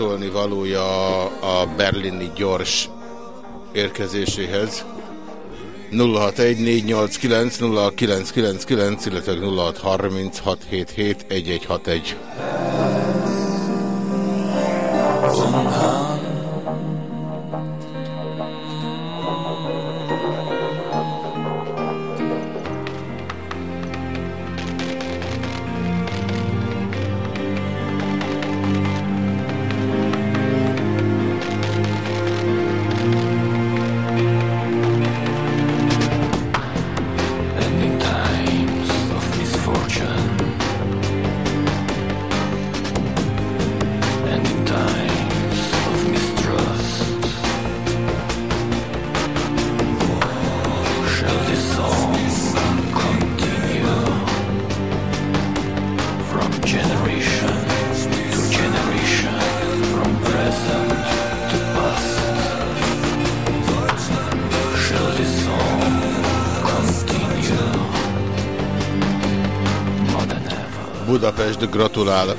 Hozzászólni valója a berlini gyors érkezéséhez? 0614890999, illetve 0636771161. fall.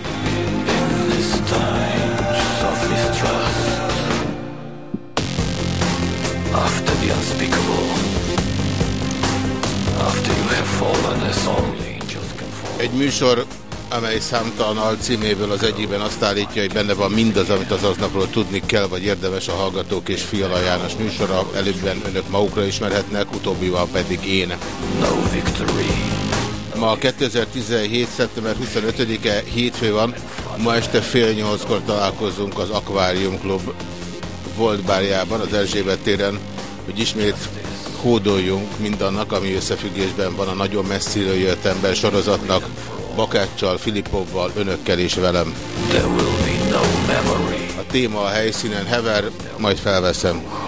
Egy műsor, amely számtalan alcíméből az egyikben azt állítja, hogy benne van mindaz, amit az aznapról tudni kell, vagy érdemes a Hallgatók és Fiala János műsora. Előbben önök magukra ismerhetnek, utóbbival pedig én. No victory, Ma 2017. szeptember 25-e hétfő van, ma este fél nyolckor találkozunk az Aquarium Club volt bárjában, az Erzsébet téren, hogy ismét hódoljunk mindannak, ami összefüggésben van a nagyon messziről jött ember sorozatnak, Bakáccsal, Filipovval, önökkel és velem. A téma a helyszínen hever, majd felveszem.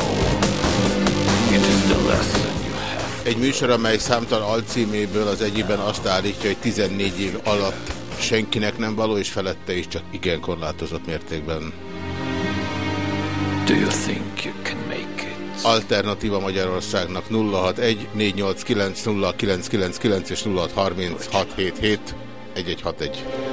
Egy műsor, amely számtalan alcíméből az egyikben azt állítja, hogy 14 év alatt senkinek nem való, és felette is csak igen korlátozott mértékben. Do you think you can make it? Alternatíva Magyarországnak 061 489 0999 és 063677 1161.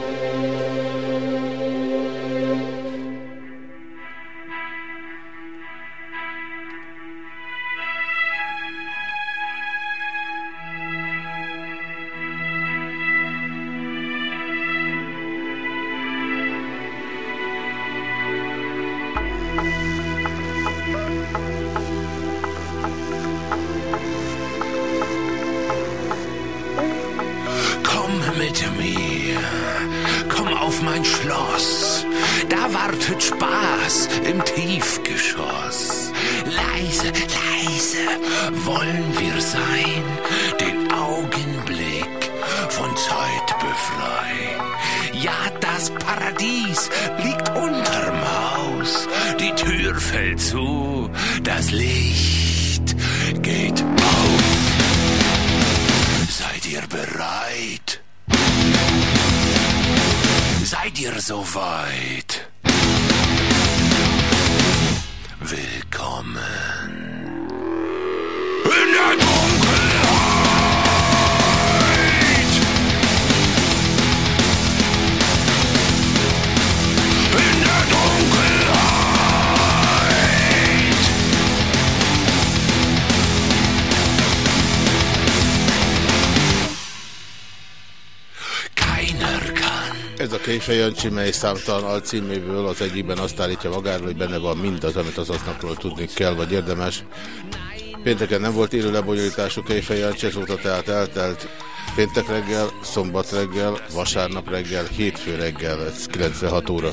Mely számtalan alcíméből az egyikben azt állítja magáról, hogy benne van mindaz, amit az aznapról tudni kell, vagy érdemes. Pénteken nem volt élő lebonyolítású Kejfej Jancsi, azóta tehát eltelt péntek reggel, szombat reggel, vasárnap reggel, hétfő reggel, ez 96 óra.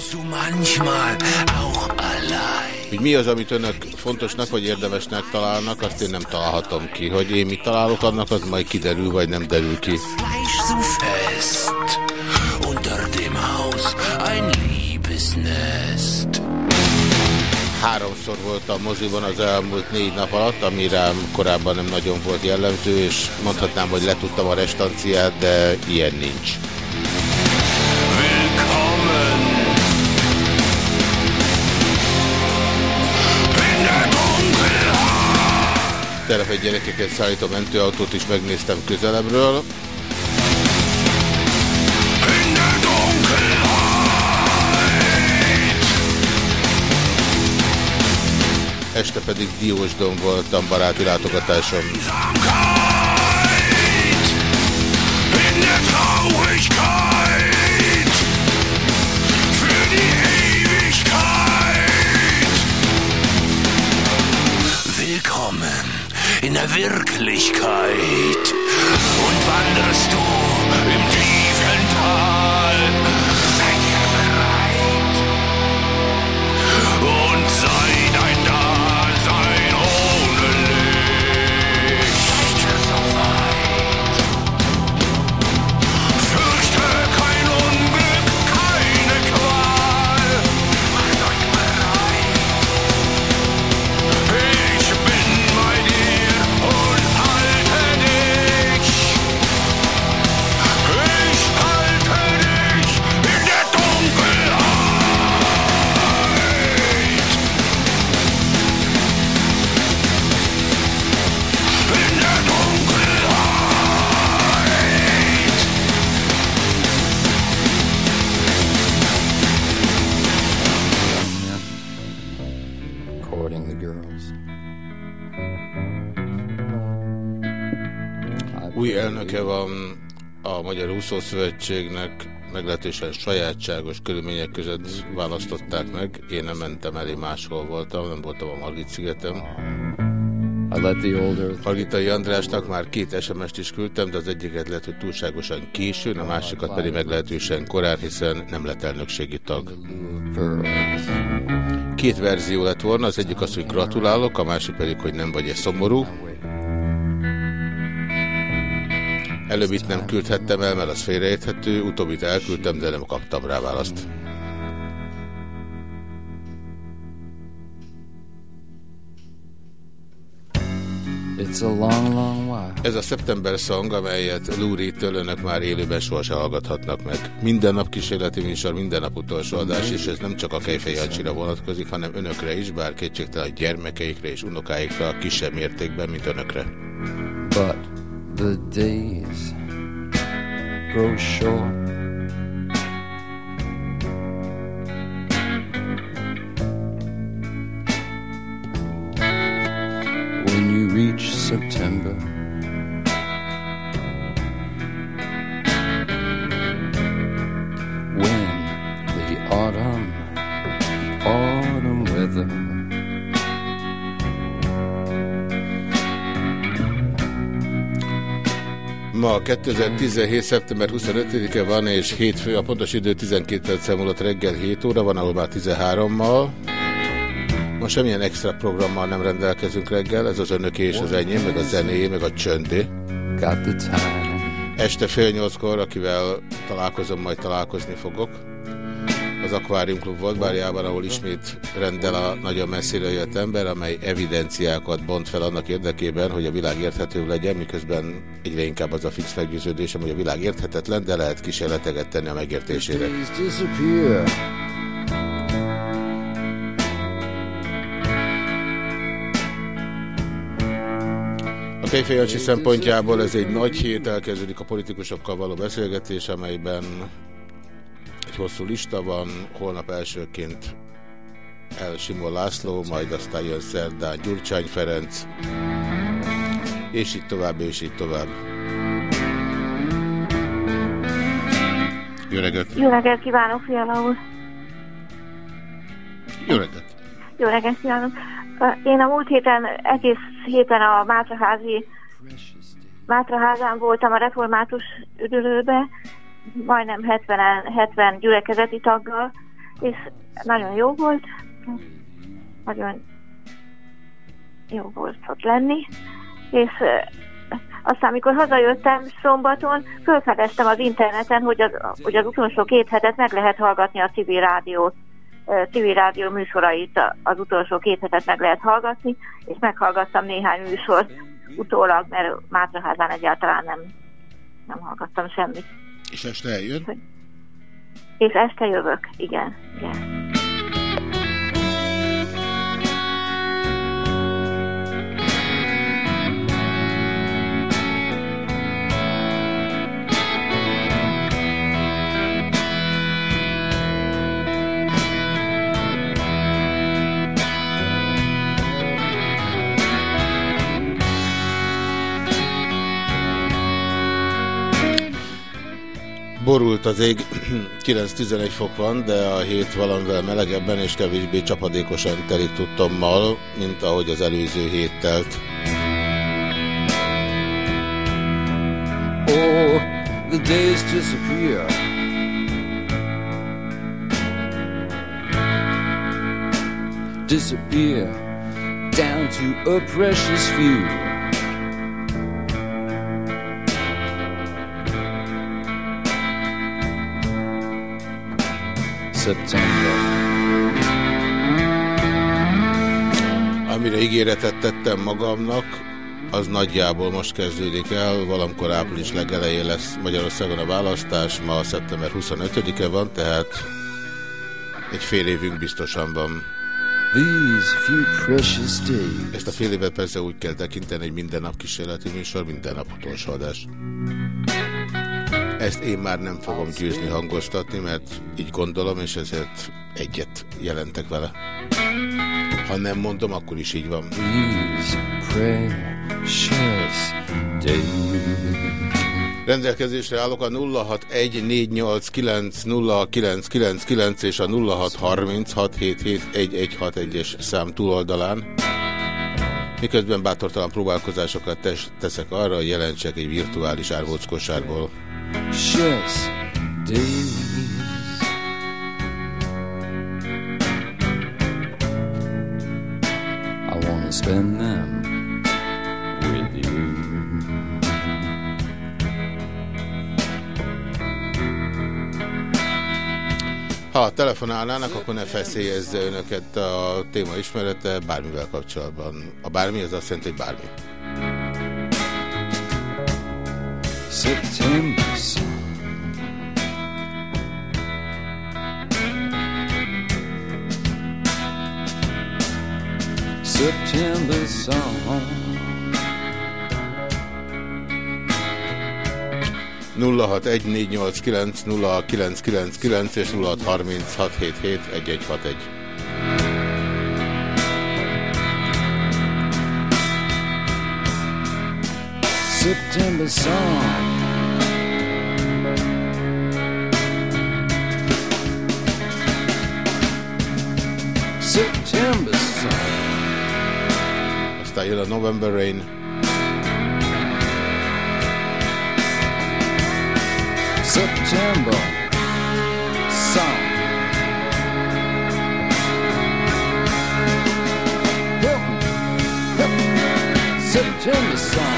Hogy mi az, amit önök fontosnak vagy érdemesnek találnak, azt én nem találhatom ki. Hogy én mit találok annak, az majd kiderül, vagy nem derül ki. Háromszor voltam moziban az elmúlt négy nap alatt, ami rám korábban nem nagyon volt jellemző, és mondhatnám, hogy letudtam a restanciát, de ilyen nincs. Egy gyerekeket szállító mentőautót is megnéztem közelebbről. Este pedig Diósdon voltam baráti látogatásom. Einsamkeit. In der Traurigkeit. Für die Ewigkeit. Willkommen in der Wirklichkeit. Und wanderst du Courting the girls. Új elnöke van a Magyar Úszószövetségnek, meglehetősen sajátságos körülmények között választották meg. Én nem mentem el, én máshol voltam, nem voltam a Margit szigetem. Margitai Andrásnak már két SMS-t is küldtem, de az egyiket lehet, hogy túlságosan későn, a másikat pedig meglehetősen korán, hiszen nem lett elnökségi tag. Pearls. Két verzió lett volna, az egyik az, hogy gratulálok, a másik pedig, hogy nem vagy-e szomorú. Előbbit nem küldhettem el, mert az félreérthető, utóbbit elküldtem, de nem kaptam rá választ. It's a long, long. Ez a September Song, amelyet Lúri-től önök már élőben sohasem hallgathatnak meg. Minden nap kísérleti műsor, minden nap utolsó adás, és ez nem csak a Kejfej Jancsira vonatkozik, hanem önökre is, bár kétségtelen a gyermekeikre és unokáikra kisebb mértékben, mint önökre. But the days grow short. September, Ma 2017. szeptember 25-e van, és hétfő, a pontos idő 12 perc múlott reggel 7 óra van, ahol már 13-mal. Ma semmilyen extra programmal nem rendelkezünk reggel, ez az önöké és az enyém, meg a zené, meg a csöndé. Este fél nyolckor, akivel találkozom, majd találkozni fogok. Az Aquarium Club volt bárjában, ahol ismét rendel a nagyon messzire jött ember, amely evidenciákat bont fel annak érdekében, hogy a világ érthető legyen, miközben egyre inkább az a fix meggyőződésem, hogy a világ érthetetlen, de lehet kísérleteket tenni a megértésére. A Kejfejancsi szempontjából ez egy nagy hét, elkezdődik a politikusokkal való beszélgetés, amelyben hosszú lista van, holnap elsőként El Simon László, majd aztán jön szerdán Gyurcsány Ferenc, és így tovább, és így tovább. Jó reggelt! Jó reggelt kívánok, Fiala úr! Jó reggelt! Jó reggelt kívánok! Én a múlt héten, egész héten a Mátraházi Mátraházán voltam a református üdülőbe, majdnem 70, 70 gyülekezeti taggal, és nagyon jó volt, nagyon jó volt ott lenni, és aztán, amikor hazajöttem szombaton, felfedeztem az interneten, hogy az, hogy az utolsó két hetet meg lehet hallgatni a civil rádiót civil rádió műsorait az utolsó két hetet meg lehet hallgatni, és meghallgattam néhány műsort utólag, mert Mátraházán egyáltalán nem, nem hallgattam semmit. És este eljön? És este jövök, igen, igen. Borult az ég, 9-11 fok van, de a hét valamivel melegebben és kevésbé csapadékosan telik tudtommal, mint ahogy az előző hét telt. Oh, the days disappear. Disappear down to a precious few. September. Amire ígéretet tettem magamnak, az nagyjából most kezdődik el, valamikor április legelején lesz Magyarországon a választás, ma szeptember 25-e van, tehát egy fél évünk biztosan van. These few precious days. Ezt a fél évet persze úgy kell tekinteni, hogy minden nap kísérleti műsor, minden nap utolsó adás. Ezt én már nem fogom győzni hangoztatni, mert így gondolom, és ezért egyet jelentek vele. Ha nem mondom, akkor is így van. Rendelkezésre állok a 0614890999 és a 0636771161-es szám túloldalán. Miközben bátortalan próbálkozásokat tes teszek arra, hogy jelentsek egy virtuális árvóckosárból. Precious days. I wanna spend them with you. Ha telefonálnának, akkor ne feszélyezze önöket a téma ismerete bármivel kapcsolatban. A bármi az azt jelenti, hogy bármi. September September song. 0614890999 és 0636771161. September song. style, November Rain. September sun. Help. September sun.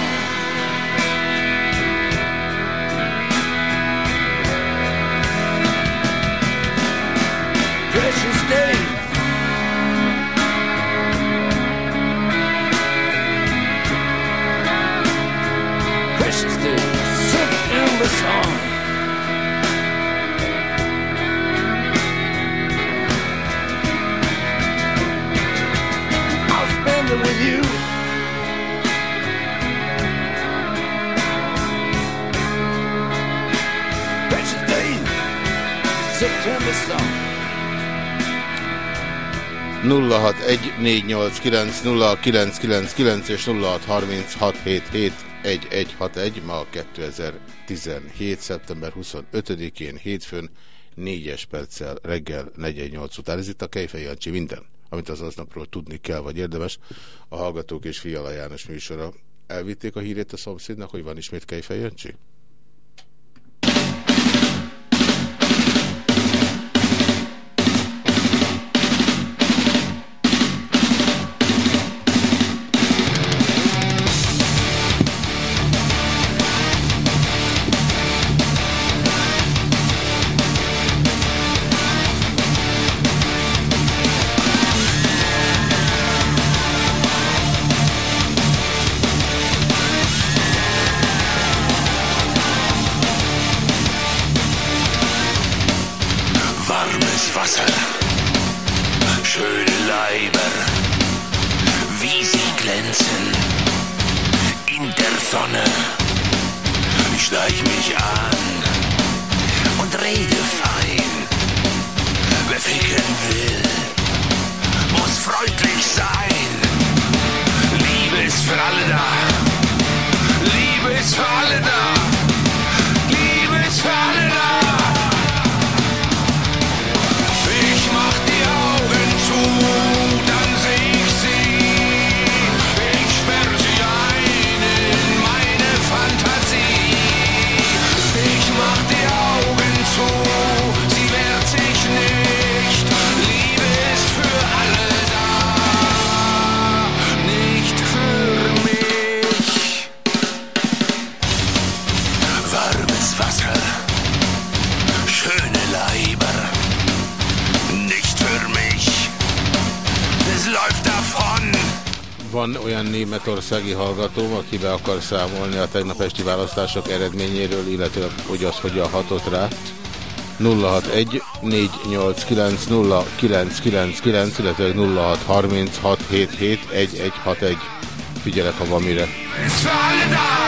0614890999 és 0636771161 ma 2017. szeptember 25-én hétfőn 4-es perccel reggel 48 után. Ez itt a Kejfej Jancsi minden, amit az aznapról tudni kell vagy érdemes. A Hallgatók és Fiala János műsora elvitték a hírét a szomszédnak, hogy van ismét Kejfej Jancsi? magyarországi hallgatóm, aki be akar számolni a tegnap esti választások eredményéről, illetve hogy az hogyan hatott rá. 061 489 0999, illetve 0636771161. Figyelek, ha van mire. It's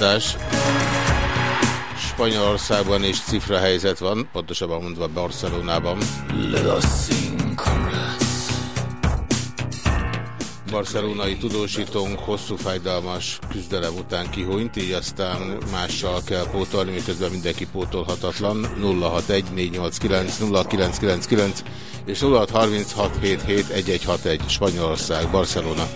kiállítás. Spanyolországban is cifra helyzet van, pontosabban mondva Barcelonában. Barcelonai tudósítónk hosszú fájdalmas küzdelem után kihúnyt, így aztán mással kell pótolni, miközben mindenki pótolhatatlan. 0614890999 és 0636771161 Spanyolország, Barcelona.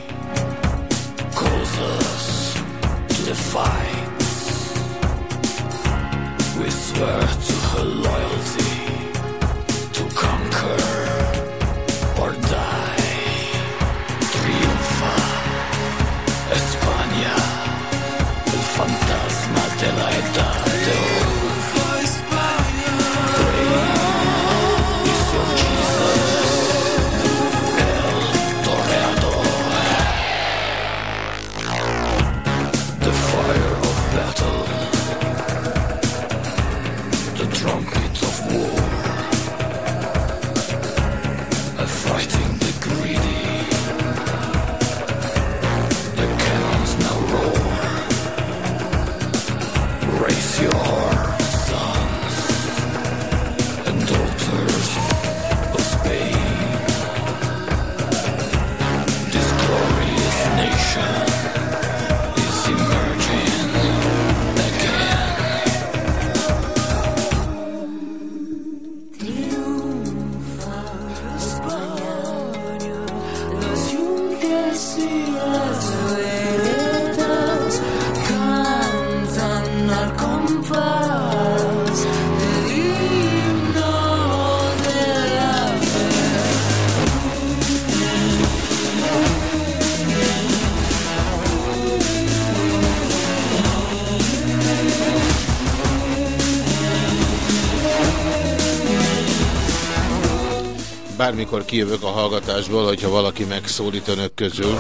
Bármikor kijövök a hallgatásból, hogyha valaki megszólít önök közül.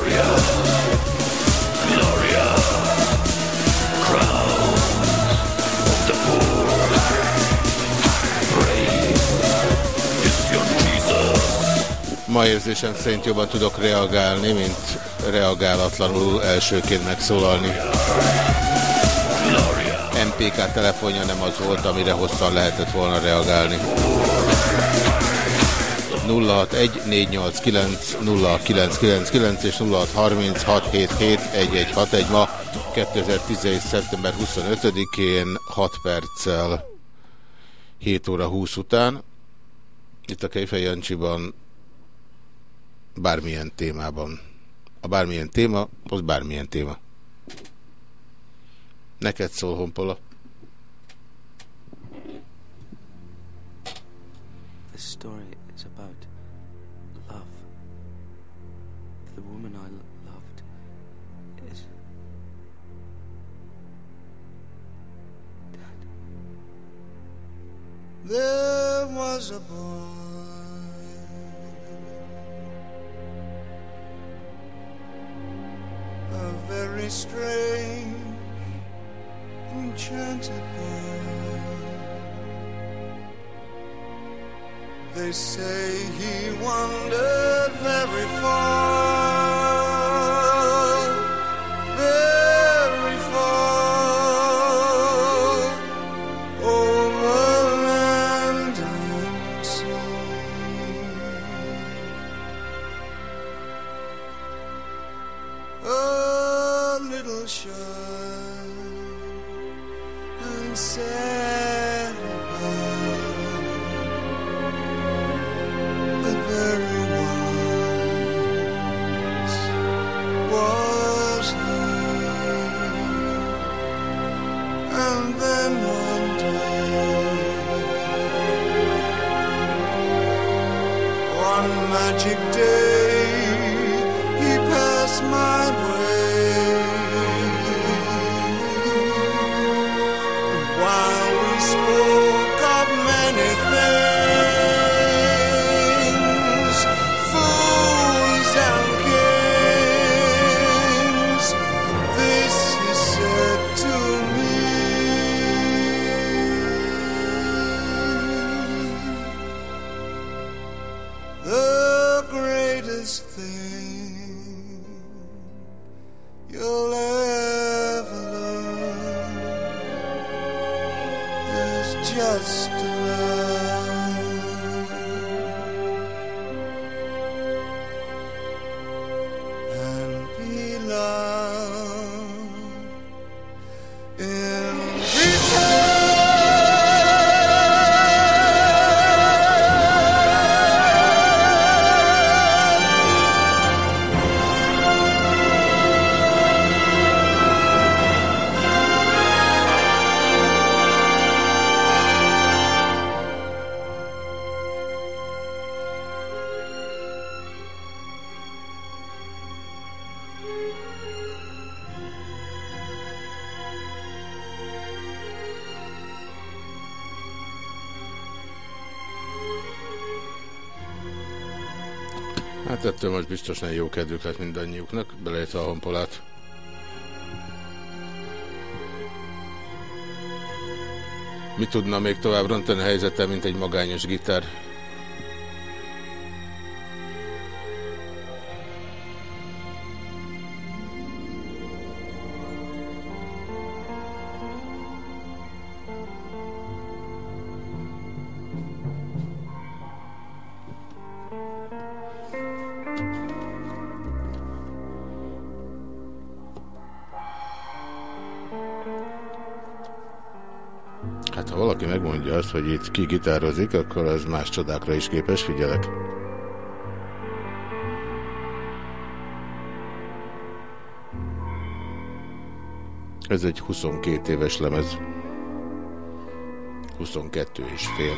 Ma érzésem szerint jobban tudok reagálni, mint reagálatlanul elsőként megszólalni. MPK telefonja nem az volt, amire hosszan lehetett volna reagálni. 0614890999 és 0636771161 ma 2017. szeptember 25-én 6 perccel 7 óra 20 után itt a Kejfej Jancsiban bármilyen témában. A bármilyen téma, az bármilyen téma. Neked szól, Honpola. This story woman I lo- loved is There was a boy A very strange Enchanted boy They say he wandered very far. Very The greatest thing you'll ever learn is just ettől most biztos nem jó kedvük lett mindannyiuknak, beleértve a honpolát. Mi tudna még tovább rontani a helyzetem, mint egy magányos gitár? Azt, hogy itt ki gitározik, akkor az más csodákra is képes, figyelek. Ez egy 22 éves lemez. 22 és fél.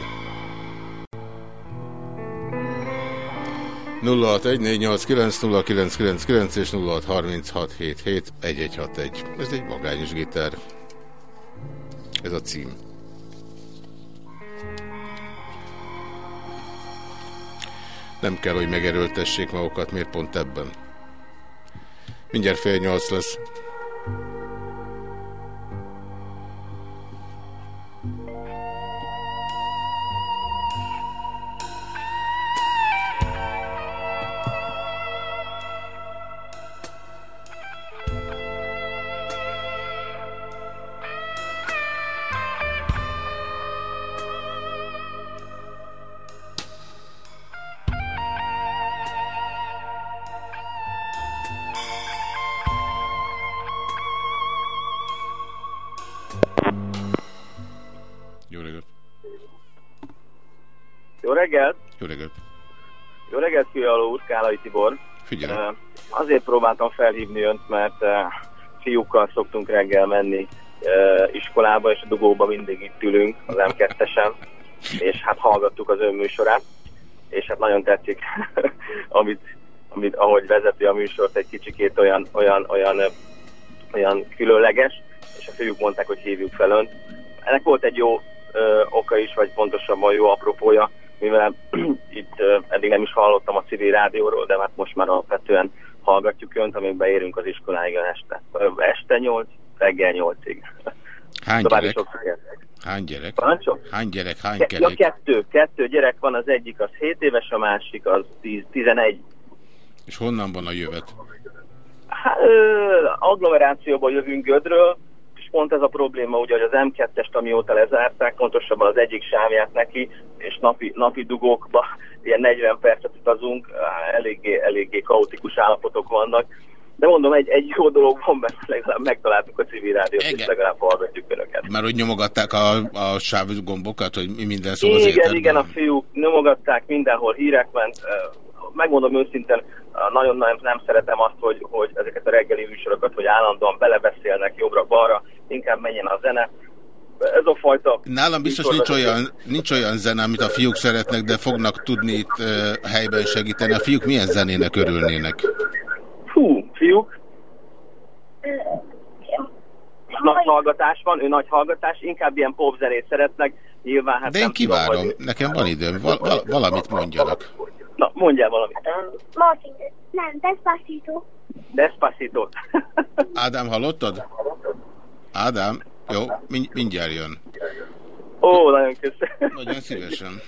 0614890999 és 0636771161. Ez egy magányos gitár. Ez a cím. Nem kell, hogy megerőltessék magukat, miért pont ebben. Mindjárt fél nyolc lesz. Próbáltam felhívni önt, mert eh, fiúkkal szoktunk reggel menni eh, iskolába, és a dugóba mindig itt ülünk az M2-esen, és hát hallgattuk az ön műsorát, és hát nagyon tetszik, amit, amit, ahogy vezeti a műsort, egy kicsikét olyan, olyan, olyan, eh, olyan különleges, és a fiúk mondták, hogy hívjuk fel önt. Ennek volt egy jó ö, oka is, vagy pontosabban jó apropója, mivel itt ö, eddig nem is hallottam a civil rádióról, de hát most már alapvetően hallgatjuk önt, amíg beérünk az iskoláig este. Este 8, reggel 8-ig. Hány További gyerek? Hány gyerek? Parancsol? Hány gyerek? Hány Ke- ja, kerék? kettő, kettő gyerek van, az egyik az 7 éves, a másik az 10, 11. És honnan van a jövet? Hát, agglomerációból jövünk Gödről, és pont ez a probléma, ugye, hogy az M2-est, amióta lezárták, pontosabban az egyik sávját neki, és napi, napi dugókba ilyen 40 percet utazunk, eléggé, eléggé kaotikus állapotok vannak. De mondom, egy, egy jó dolog van, mert legalább megtaláltuk a civil rádiót, és legalább hallgatjuk önöket. Már hogy nyomogatták a, a sávgombokat, hogy mi minden szól az Igen, igen, a fiúk nyomogatták, mindenhol hírek ment. Megmondom őszintén, nagyon nem, nem szeretem azt, hogy, hogy ezeket a reggeli műsorokat, hogy állandóan belebeszélnek jobbra-balra, inkább menjen a zene. Ez a fajta... Nálam biztos nincs olyan, nincs olyan zene, amit a fiúk szeretnek, de fognak tudni itt uh, helyben segíteni. A fiúk milyen zenének örülnének? Fú, fiúk, nagy hallgatás van, ő nagy hallgatás, inkább ilyen popzenét szeretnek, nyilván hát De én tudom, kivárom, hogy- nekem van időm, val val valamit mondjanak. Na, mondjál valamit. Martin, nem, Despacito. Despacito. Ádám, hallottad? Ádám, jó, mind mindjárt jön. Ó, nagyon köszönöm. Nagyon szívesen.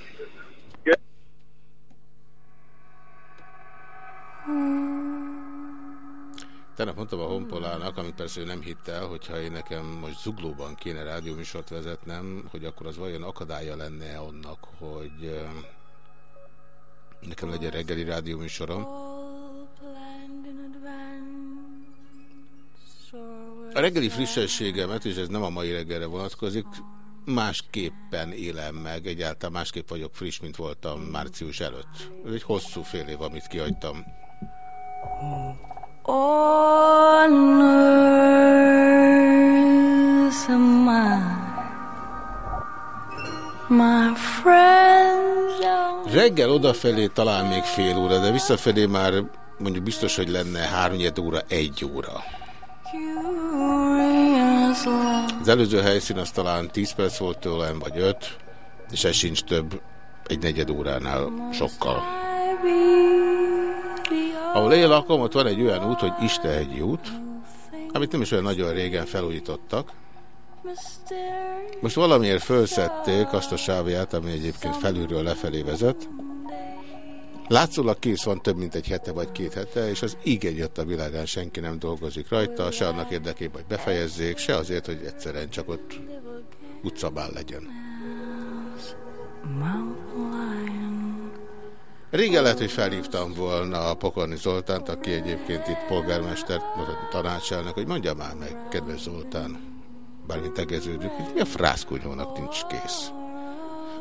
Tegnap mondtam a Honpolának, amit persze ő nem hitte el, hogyha én nekem most zuglóban kéne rádióműsort vezetnem, hogy akkor az vajon akadálya lenne annak, hogy nekem legyen reggeli rádióműsorom. A reggeli frissességemet, és ez nem a mai reggelre vonatkozik, másképpen élem meg, egyáltalán másképp vagyok friss, mint voltam március előtt. Ez egy hosszú fél év, amit kihagytam. On earth am I, my friends are Reggel odafelé talán még fél óra, de visszafelé már mondjuk biztos, hogy lenne háromnyed óra, egy óra. Az előző helyszín az talán 10 perc volt tőlem, vagy 5, és ez sincs több egy negyed óránál sokkal. Ahol én lakom, ott van egy olyan út, hogy Istehegyi út, amit nem is olyan nagyon régen felújítottak. Most valamiért felszették azt a sávját, ami egyébként felülről lefelé vezet. Látszólag kész van több mint egy hete vagy két hete, és az így egyet a világán senki nem dolgozik rajta, se annak érdekében, hogy befejezzék, se azért, hogy egyszerűen csak ott utcabál legyen. Régen lehet, hogy felhívtam volna a Pokorni Zoltánt, aki egyébként itt polgármester, tanácselnök, hogy mondja már meg, kedves Zoltán, bármint tegeződünk, mi a frászkunyhónak nincs kész.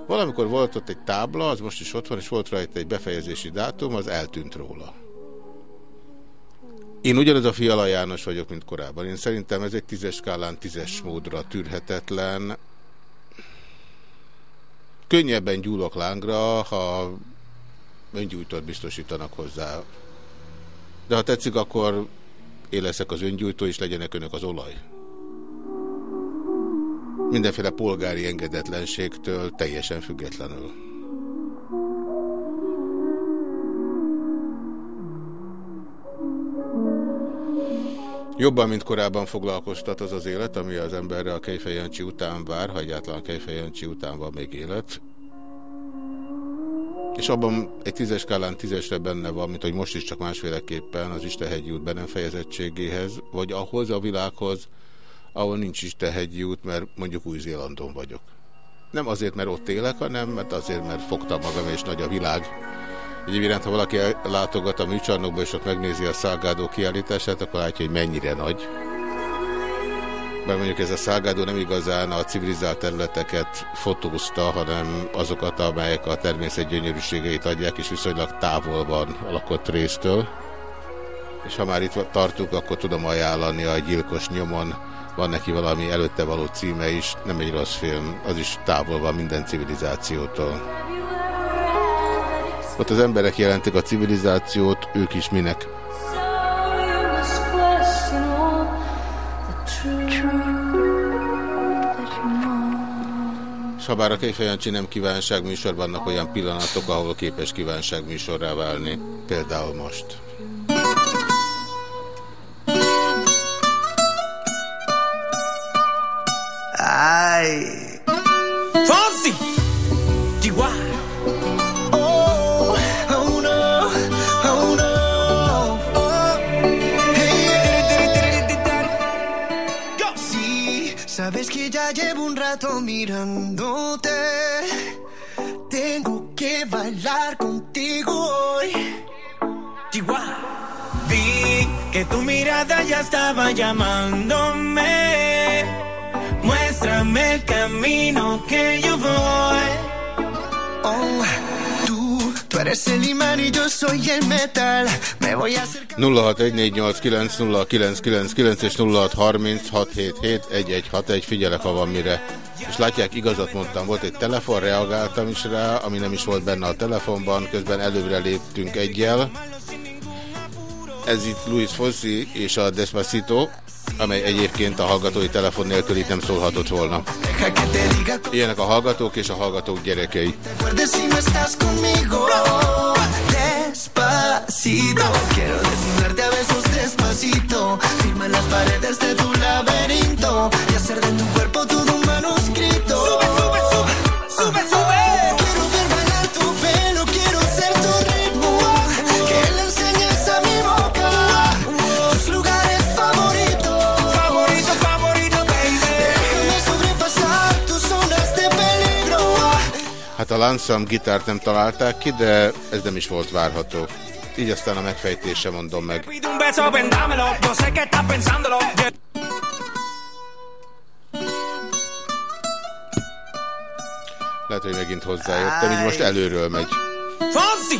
Valamikor volt ott egy tábla, az most is ott van, és volt rajta egy befejezési dátum, az eltűnt róla. Én ugyanaz a Fiala János vagyok, mint korábban. Én szerintem ez egy tízes skálán tízes módra tűrhetetlen. Könnyebben gyúlok lángra, ha öngyújtót biztosítanak hozzá. De ha tetszik, akkor én leszek az öngyújtó, és legyenek önök az olaj. Mindenféle polgári engedetlenségtől teljesen függetlenül. Jobban, mint korábban foglalkoztat az az élet, ami az emberre a Kejfejancsi után vár, ha egyáltalán Kejfejancsi után van még élet. És abban egy tízes skálán tízesre benne van, mint hogy most is csak másféleképpen az Istenhegyi út be nem fejezettségéhez, vagy ahhoz a világhoz, ahol nincs Istenhegyi út, mert mondjuk Új-Zélandon vagyok. Nem azért, mert ott élek, hanem mert azért, mert fogtam magam, és nagy a világ. Egyébként, ha valaki látogat a műcsarnokba, és ott megnézi a szágádó kiállítását, akkor látja, hogy mennyire nagy. Mert mondjuk ez a szágádó nem igazán a civilizált területeket fotózta, hanem azokat, amelyek a természet gyönyörűségeit adják, és viszonylag távol van a lakott résztől. És ha már itt tartunk, akkor tudom ajánlani a gyilkos nyomon. Van neki valami előtte való címe is, nem egy rossz film, az is távol van minden civilizációtól. Ott az emberek jelentik a civilizációt, ők is minek. Ha bár a Kejfejancsi nem kívánságműsor, vannak olyan pillanatok, ahol képes kívánságműsorrá válni. Például most. Fonsi. Chihuahua. Oh, oh no, oh no. Oh. Hey. Sí, sabes que ya llevo un rato mirándote. Tengo que bailar contigo hoy. Chihuahua. Vi que tu mirada ya estaba llamándome. Muéstrame el camino que yo voy. Oh, tú, tú eres el imán y yo soy el metal. Me voy a acercar. 0614890999 és 0636771161 figyelek, ha van mire. És látják, igazat mondtam, volt egy telefon, reagáltam is rá, ami nem is volt benne a telefonban, közben előre léptünk egyel. Ez itt Luis Fossi és a Despacito, amely egyébként a hallgatói telefon nélkül itt nem szólhatott volna. Ilyenek a hallgatók és a hallgatók gyerekei. Sube, sube, sube. Sube, sube. Lansam gitárt nem találták ki, de ez nem is volt várható. Így aztán a megfejtése mondom meg. Lehet, hogy megint hozzájöttem, így most előről megy. Fonsi.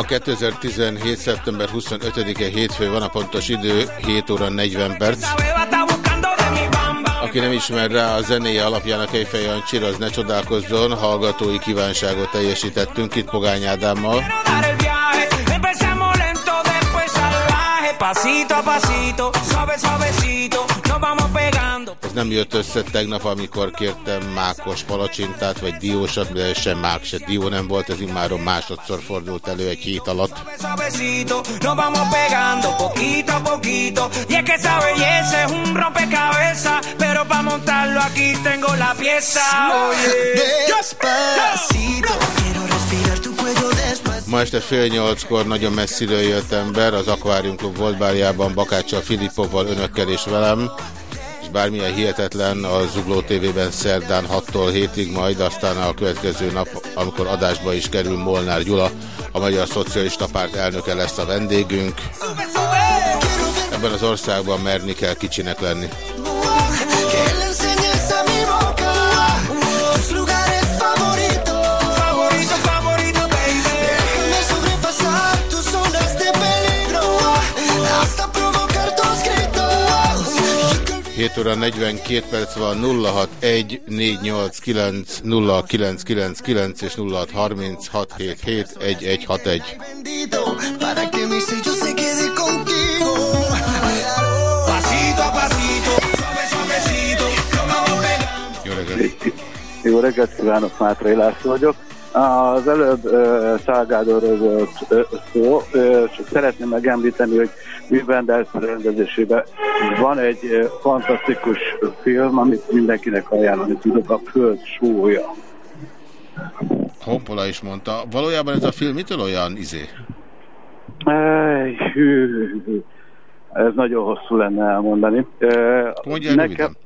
Ma 2017. szeptember 25-e hétfő van a pontos idő, 7 óra 40 perc. Aki nem ismer rá a zenéje alapján a Kejfej Jancsira, az ne csodálkozzon, hallgatói kívánságot teljesítettünk itt Pogány Ádámmal. Ez nem jött össze tegnap, amikor kértem mákos palacsintát, vagy diósat, de sem mák, se dió nem volt, ez immáron másodszor fordult elő egy hét alatt. Ma este fél nyolckor nagyon messziről jött ember, az Aquarium Club volt bárjában Bakáccsal, Filipovval, önökkel és velem, bármilyen hihetetlen a Zugló TV-ben szerdán 6-tól 7-ig, majd aztán a következő nap, amikor adásba is kerül Molnár Gyula, a Magyar Szocialista Párt elnöke lesz a vendégünk. Ebben az országban merni kell kicsinek lenni. 7 óra 42 perc van 061 489 0999 és 063677 1161. bendito para que mi sello se quede contigo. Pasito a pasito, suave, suavecito. Nos vamos pegando. Jó reggelt! Jó reggelt kívánok, Mátrai László vagyok. Az előbb uh, Szálgádorról volt uh, szó, uh, csak szeretném megemlíteni, hogy Wim rendezésében van egy uh, fantasztikus film, amit mindenkinek ajánlani tudok, a Föld sója. Honpola is mondta. Valójában ez a film mitől olyan izé? Ej, hű, hű, hű. Ez nagyon hosszú lenne elmondani. Mondja röviden.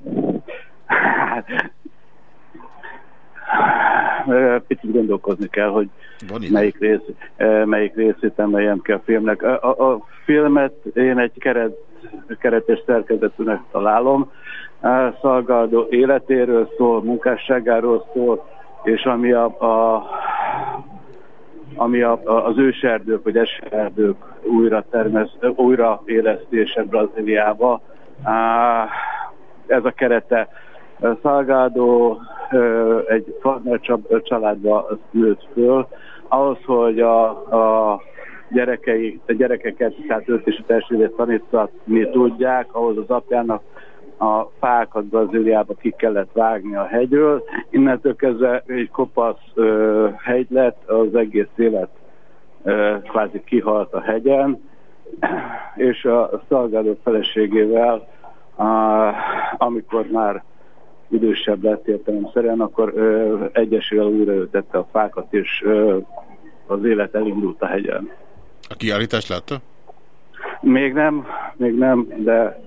Picit gondolkozni kell, hogy melyik, rész, melyik részét emeljem ki a filmnek. A, a, a filmet én egy keret, keretes szerkezetűnek találom. Ö, Szalgaldó életéről szól, munkásságáról szól, és ami a, a ami a, a, az őserdők vagy eserdők újra, termesz, újra élesztése Brazíliába. Á, Ez a kerete. Szalgádó ö, egy csa- családba nőtt föl, ahhoz, hogy a, a gyerekei, a gyerekeket, tehát őt is a testvérét tanítani tudják, ahhoz az apjának a fákat Brazíliába ki kellett vágni a hegyről. Innentől kezdve egy kopasz ö, hegy lett, az egész élet ö, kvázi kihalt a hegyen, és a szolgáló feleségével, a, amikor már idősebb lett értelemszerűen, akkor ö, egyesével újraültette a fákat, és ö, az élet elindult a hegyen. A kiállítást látta? Még nem, még nem, de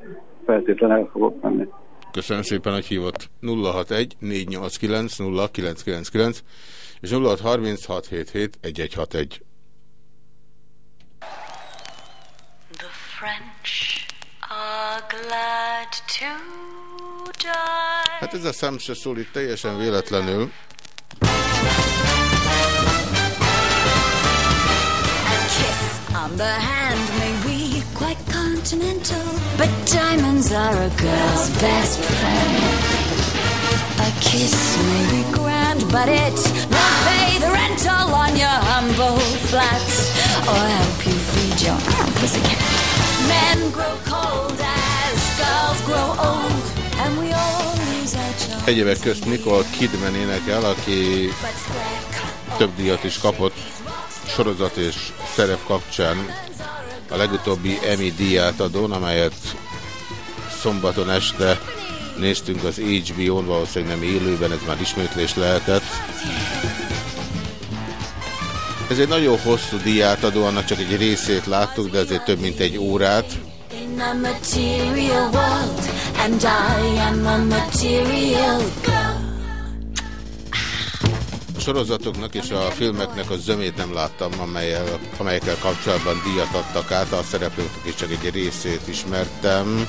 feltétlenül el fogok menni. Köszönöm szépen, hogy hívott. 061 489 0999 és 063677 1161. The French are glad to. Hát ez a szám se szól itt teljesen véletlenül. On the hand may be quite continental, but diamonds are a girl's best friend. A kiss may be grand, but it won't pay the rental on your humble flat or help you feed your pussycat. Men grow cold as girls grow old, Egyébek közt Nicole Kidman énekel, aki több díjat is kapott sorozat és szerep kapcsán a legutóbbi Emmy díját adón, amelyet szombaton este néztünk az HBO-n, valószínűleg nem élőben, ez már ismétlés lehetett. Ez egy nagyon hosszú díjátadó, annak csak egy részét láttuk, de ezért több mint egy órát. And I am a material girl. A sorozatoknak és a filmeknek a zömét nem láttam, amelyel, amelyekkel kapcsolatban díjat adtak át, a szereplőknek is csak egy részét ismertem.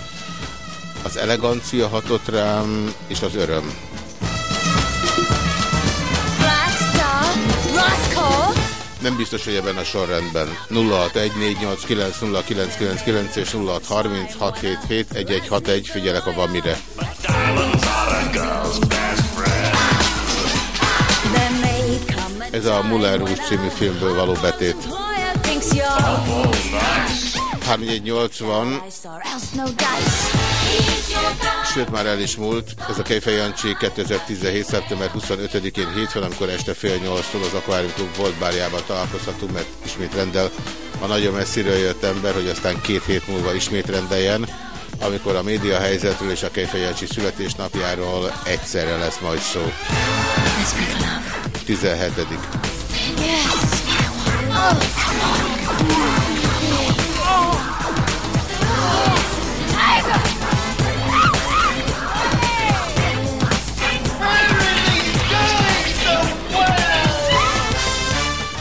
Az elegancia hatott rám, és az öröm. Black star, Roscoe. Nem biztos, hogy ebben a sorrendben. 0614890999 és 0636771161, figyelek, ha van mire. A Ez a Moulin Rouge című filmből való betét. lawyer thinks you're 3180, sőt már el is múlt. Ez a Kejfej Jancsi 2017. szeptember 25-én hétfőn, amikor este fél nyolctól az Aquarium Club volt bárjában találkozhatunk, mert ismét rendel a nagyon messziről jött ember, hogy aztán két hét múlva ismét rendeljen, amikor a média helyzetről és a Kejfej Jancsi születésnapjáról egyszerre lesz majd szó. Let's make love. 17. Yes. Oh.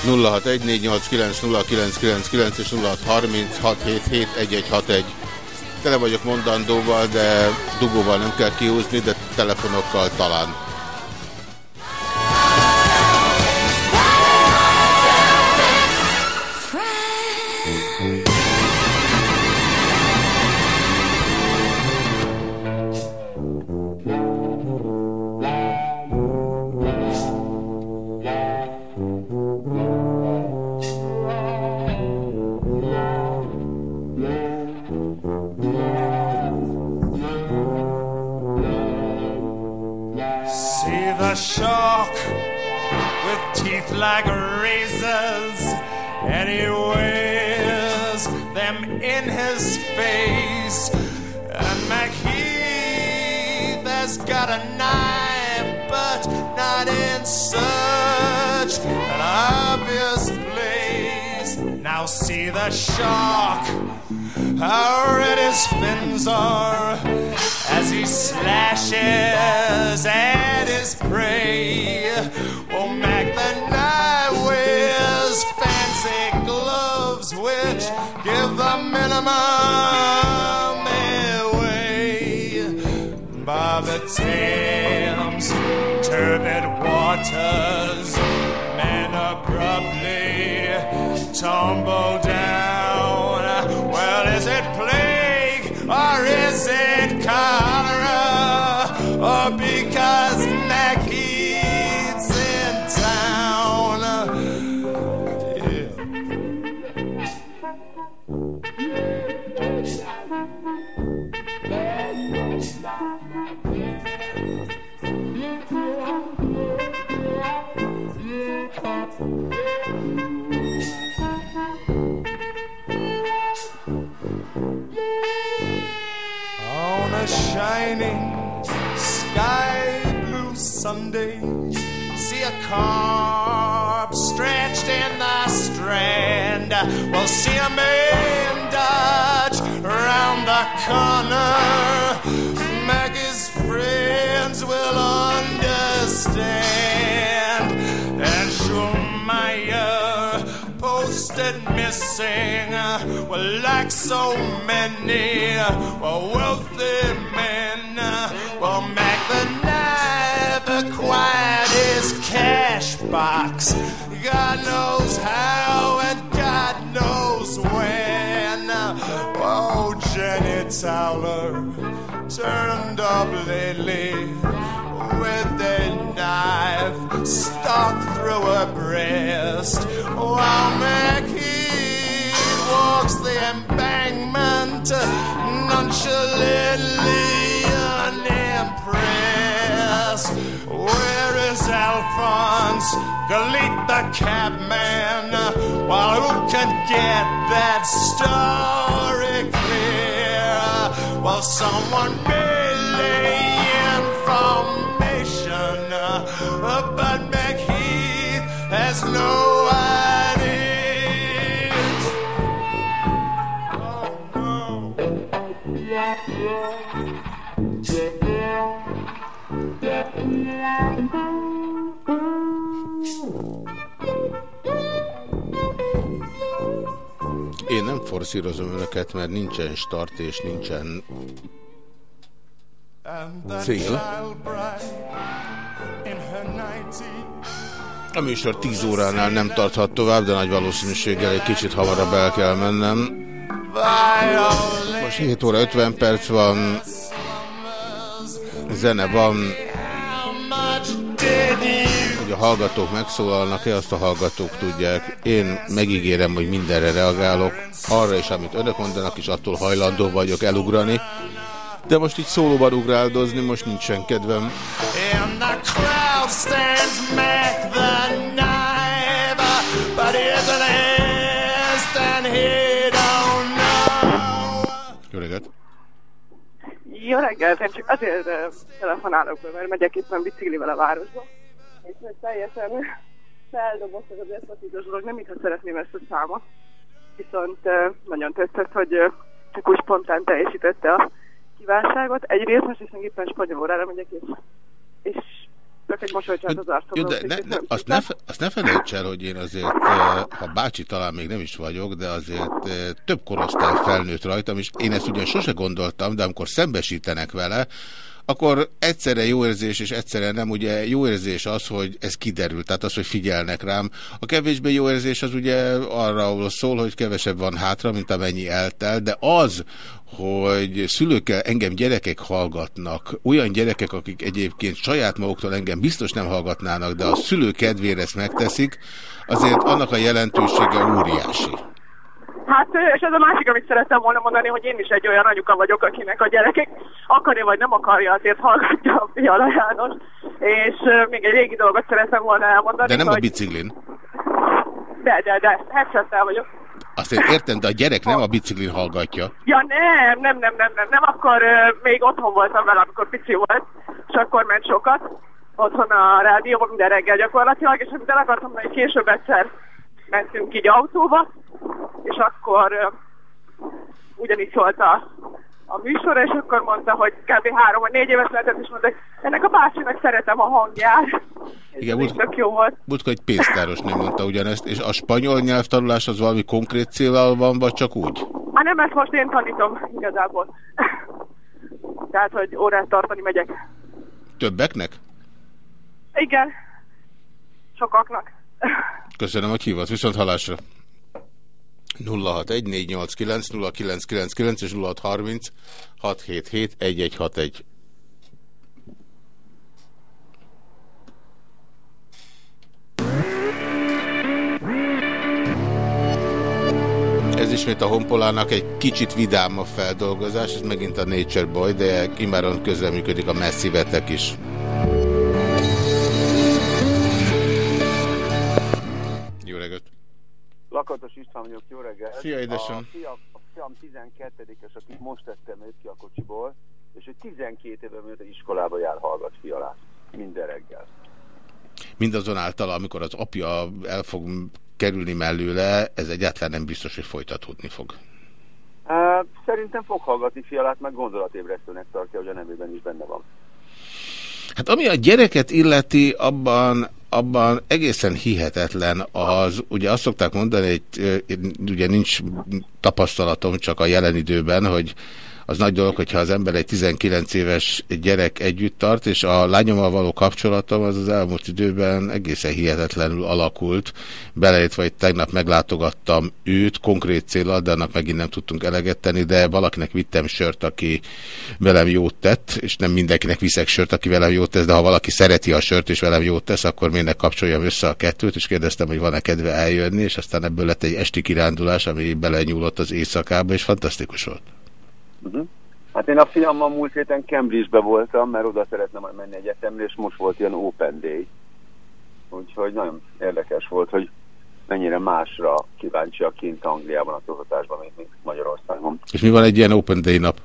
0614890999 és 0636771161. Tele vagyok mondandóval, de dugóval nem kell kihúzni, de telefonokkal talán. Like razors, and he wears them in his face. And McHeath has got a knife, but not in such an obvious place. Now see the shark, how red his fins are as he slashes at his prey. Oh, Mac the Knife wears fancy gloves which give the minimum away. By the Thames, turbid waters, men abruptly tumble or is it cholera? Or because Mac McHeath's in town? On shining sky blue Sunday, see a carp stretched in the strand. We'll see a man dodge round the corner. Missing. Well, like so many well, wealthy men, well, Mac the Knife acquired his cash box. God knows how and God knows when. Oh, Jenny Towler turned up lately knife stuck through her breast. While McHeath walks the embankment nonchalantly unimpressed. Where is Alphonse? Galit the cabman. While who can get that story clear? Well, someone may Én nem forszírozom önöket, mert nincsen start és nincsen cél. A műsor 10 óránál nem tarthat tovább, de nagy valószínűséggel egy kicsit hamarabb el kell mennem. Most 7 óra 50 perc van, zene van, hogy a hallgatók megszólalnak-e, azt a hallgatók tudják. Én megígérem, hogy mindenre reagálok, arra is, amit önök mondanak, és attól hajlandó vagyok elugrani. De most így szólóban ugráldozni, most nincsen kedvem. In the crowd stands Mac the knife, Jó reggelt, én csak azért telefonálok be, mert megyek éppen biciklivel a városba. És hogy teljesen feldoboztak az eszpatítos dolog, nem mintha szeretném ezt a számot. Viszont nagyon tetszett, hogy csak úgy spontán teljesítette a kívánságot. Egyrészt most is éppen spanyol órára megyek, és, és csak egy mosolycsát az Jó, arcomról. de ne, nem azt, ne, azt ne felejts el, hogy én azért, ha bácsi talán még nem is vagyok, de azért több korosztály felnőtt rajtam, és én ezt ugyan sose gondoltam, de amikor szembesítenek vele, akkor egyszerre jó érzés és egyszerre nem. Ugye jó érzés az, hogy ez kiderül, tehát az, hogy figyelnek rám. A kevésbé jó érzés az ugye arra szól, hogy kevesebb van hátra, mint amennyi eltel, de az, hogy szülőkkel engem gyerekek hallgatnak, olyan gyerekek, akik egyébként saját maguktól engem biztos nem hallgatnának, de a szülő kedvére ezt megteszik, azért annak a jelentősége óriási. Hát, és ez a másik, amit szerettem volna mondani, hogy én is egy olyan anyuka vagyok, akinek a gyerekek akarja vagy nem akarja, azért hallgatja a Fiala János. És még egy régi dolgot szerettem volna elmondani, De nem a hogy... biciklin. De, de, de, headsettel vagyok. Azt én értem, de a gyerek nem a biciklin hallgatja. Ja nem, nem, nem, nem, nem, nem, akkor ö, még otthon voltam vele, amikor pici volt, és akkor ment sokat, otthon a rádióban minden reggel gyakorlatilag, és amit el akartam hogy később egyszer mentünk így autóba, és akkor ö, ugyanígy szólt a, a műsor, és akkor mondta, hogy kb. három vagy négy éves lehetett, és mondta, hogy ennek a bácsinak szeretem a hangját. Igen, múlt, jó volt. múltkor egy pénztárosnő mondta ugyanezt, és a spanyol nyelvtanulás az valami konkrét célral van, vagy csak úgy? Hát nem, ezt most én tanítom igazából. Tehát, hogy órát tartani megyek. Többeknek? Igen. Sokaknak. Köszönöm, hogy hívott. Viszont halásra. 061-489-0999 és 0630-677-1161. Ez ismét a honpolának egy kicsit vidámabb feldolgozás, ez megint a Nature Boy, de imáron közreműködik a messzivetek is. Lakatos István vagyok, jó reggelt. Szia, édesem. A fiam, a fiam 12-es, akit most tettem őt ki a kocsiból, és ő 12 éve mióta iskolába jár, hallgat fialát. Minden reggel. Mindazonáltal, amikor az apja el fog kerülni mellőle, ez egyáltalán nem biztos, hogy folytatódni fog. Uh, szerintem fog hallgatni fialát, meg gondolatébresztőnek tartja, hogy a nevében is benne van. Hát ami a gyereket illeti, abban, abban egészen hihetetlen az, ugye azt szokták mondani, hogy ugye nincs tapasztalatom csak a jelen időben, hogy az nagy dolog, hogyha az ember egy 19 éves gyerek együtt tart, és a lányommal való kapcsolatom az az elmúlt időben egészen hihetetlenül alakult, beleértve, hogy tegnap meglátogattam őt konkrét célral, de annak megint nem tudtunk eleget tenni, de valakinek vittem sört, aki velem jót tett, és nem mindenkinek viszek sört, aki velem jót tesz, de ha valaki szereti a sört, és velem jót tesz, akkor miért ne kapcsoljam össze a kettőt, és kérdeztem, hogy van-e kedve eljönni, és aztán ebből lett egy esti kirándulás, ami belenyúlott az éjszakába, és fantasztikus volt. Uh-huh. Hát én a fiammal múlt héten Cambridge-be voltam, mert oda szeretne majd menni egyetemre, és most volt ilyen Open Day. Úgyhogy nagyon érdekes volt, hogy mennyire másra kíváncsiak kint Angliában a oktatásban, mint, mint Magyarországon. És mi van egy ilyen Open Day nap?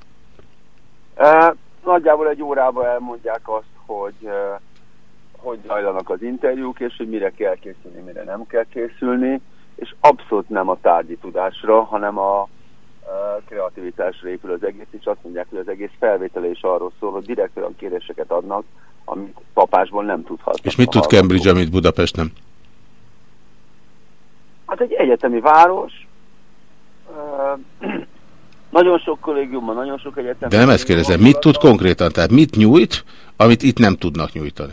E, nagyjából egy órában elmondják azt, hogy e, hogy zajlanak az interjúk, és hogy mire kell készülni, mire nem kell készülni, és abszolút nem a tárgyi tudásra, hanem a kreativitásra épül az egész, és azt mondják, hogy az egész felvétele is arról szól, hogy direkt olyan kéréseket adnak, amit papásból nem tudhatnak. És mit tud Cambridge, amit Budapest nem? Hát egy egyetemi város, nagyon sok kollégiumban, nagyon sok egyetem. De nem ezt kérdezem, mit tud konkrétan? Tehát mit nyújt, amit itt nem tudnak nyújtani?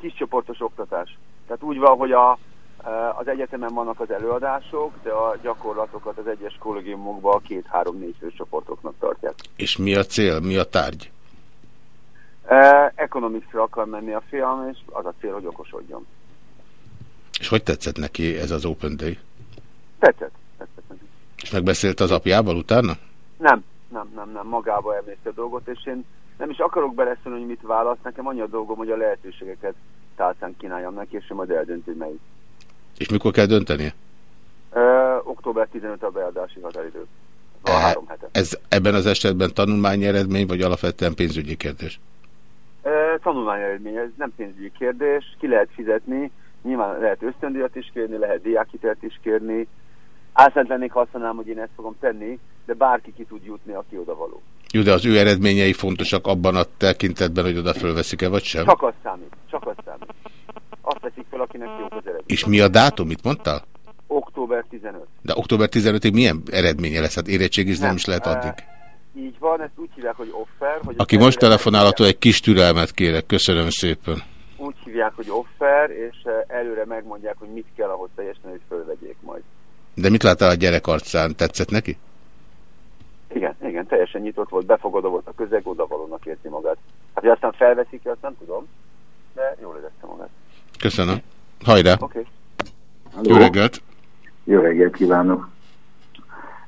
Kiscsoportos oktatás. Tehát úgy van, hogy a, az egyetemen vannak az előadások, de a gyakorlatokat az egyes kollégiumokban két-három-négy csoportoknak tartják. És mi a cél, mi a tárgy? Economicsra akar menni a fiam, és az a cél, hogy okosodjon. És hogy tetszett neki ez az Open Day? Tetszett. tetszett neki. És megbeszélt az apjával utána? Nem, nem, nem, nem. Magába elmészte a dolgot, és én nem is akarok beleszólni, hogy mit választ. Nekem annyi a dolgom, hogy a lehetőségeket tálcán kínáljam neki, és ő majd eldönti, melyik. És mikor kell döntenie? Ö, október 15 a beadási határidő. E, ez ebben az esetben tanulmányi eredmény, vagy alapvetően pénzügyi kérdés? E, tanulmányi eredmény, ez nem pénzügyi kérdés, ki lehet fizetni, nyilván lehet ösztöndíjat is kérni, lehet diákitelt is kérni. Álszent lennék, ha azt mondanám, hogy én ezt fogom tenni, de bárki ki tud jutni, aki oda való. Jó, de az ő eredményei fontosak abban a tekintetben, hogy oda fölveszik-e, vagy sem? Csak az számít, csak az számít. Azt veszik fel, akinek jó az eredmény. És mi a dátum, mit mondtál? Október 15. De október 15-ig milyen eredménye lesz? Hát érettségiz nem, nem is lehet addig. E, így van, ezt úgy hívják, hogy offer. Hogy Aki most telefonálható, egy kis türelmet kérek. Köszönöm szépen. Úgy hívják, hogy offer, és előre megmondják, hogy mit kell ahhoz teljesen, hogy fölvegyék majd. De mit láttál a gyerek arcán? Tetszett neki? Igen, igen, teljesen nyitott volt, befogadó volt a közeg, odavalónak érti magát. Hát, hogy aztán felveszik azt nem tudom, de jól érezte magát. Köszönöm. Hajrá! Okay. Jó reggelt! Jó reggelt kívánok!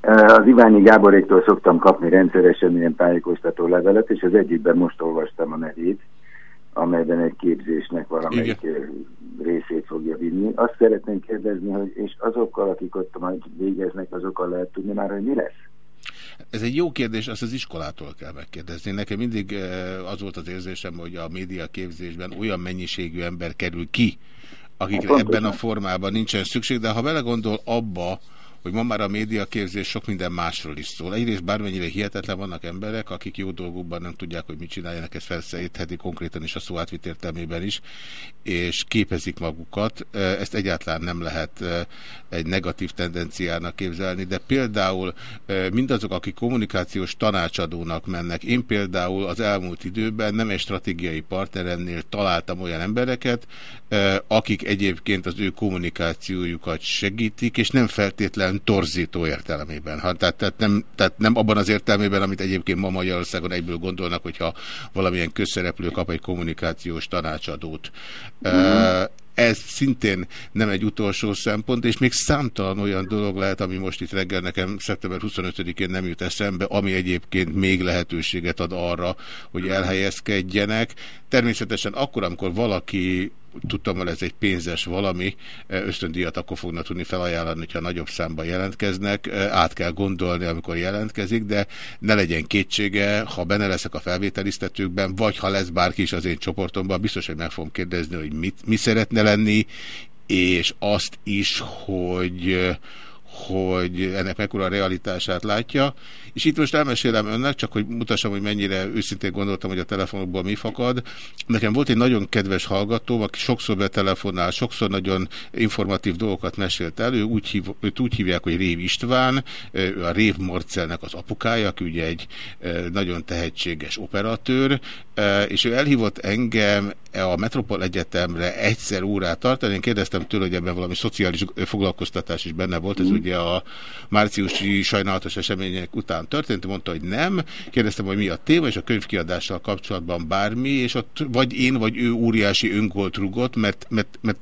Az Iványi Gáboréktól szoktam kapni rendszeresen ilyen tájékoztató levelet, és az egyikben most olvastam a nevét, amelyben egy képzésnek valamelyik Igen. részét fogja vinni. Azt szeretném kérdezni, hogy és azokkal, akik ott majd végeznek, azokkal lehet tudni már, hogy mi lesz? Ez egy jó kérdés, azt az iskolától kell megkérdezni. Nekem mindig az volt az érzésem, hogy a média képzésben olyan mennyiségű ember kerül ki, akikre ebben a formában nincsen szükség, de ha vele gondol abba, hogy ma már a médiaképzés sok minden másról is szól. Egyrészt bármennyire hihetetlen vannak emberek, akik jó dolgokban nem tudják, hogy mit csináljanak, ez felszejtheti konkrétan is a szó átvit értelmében is, és képezik magukat. Ezt egyáltalán nem lehet egy negatív tendenciának képzelni, de például mindazok, akik kommunikációs tanácsadónak mennek, én például az elmúlt időben nem egy stratégiai partneremnél találtam olyan embereket, akik egyébként az ő kommunikációjukat segítik, és nem feltétlen torzító értelmében. Ha, tehát, tehát, nem, tehát nem abban az értelmében, amit egyébként ma Magyarországon egyből gondolnak, hogyha valamilyen közszereplő kap egy kommunikációs tanácsadót. Mm. Ez szintén nem egy utolsó szempont, és még számtalan olyan dolog lehet, ami most itt reggel nekem szeptember 25-én nem jut eszembe, ami egyébként még lehetőséget ad arra, hogy elhelyezkedjenek. Természetesen akkor, amikor valaki tudtam, ez egy pénzes valami, ösztöndíjat akkor fognak tudni felajánlani, hogyha nagyobb számban jelentkeznek. Át kell gondolni, amikor jelentkezik, de ne legyen kétsége, ha benne leszek a felvételiztetőkben, vagy ha lesz bárki is az én csoportomban, biztos, hogy meg fogom kérdezni, hogy mit, mi szeretne lenni, és azt is, hogy hogy ennek mekkora realitását látja, és itt most elmesélem önnek, csak hogy mutassam, hogy mennyire őszintén gondoltam, hogy a telefonokból mi fakad. Nekem volt egy nagyon kedves hallgató, aki sokszor betelefonál, sokszor nagyon informatív dolgokat mesélt elő, úgy hív, őt úgy hívják, hogy Rév István, ő a Rév Morcelnek az apukája, aki ugye egy nagyon tehetséges operatőr, és ő elhívott engem a Metropol Egyetemre egyszer órát tartani. Én kérdeztem tőle, hogy ebben valami szociális foglalkoztatás is benne volt, ez mm. ugye a márciusi sajnálatos események után történt, mondta, hogy nem. Kérdeztem, hogy mi a téma, és a könyvkiadással kapcsolatban bármi, és ott vagy én, vagy ő óriási öngolt rugott, mert, mert, mert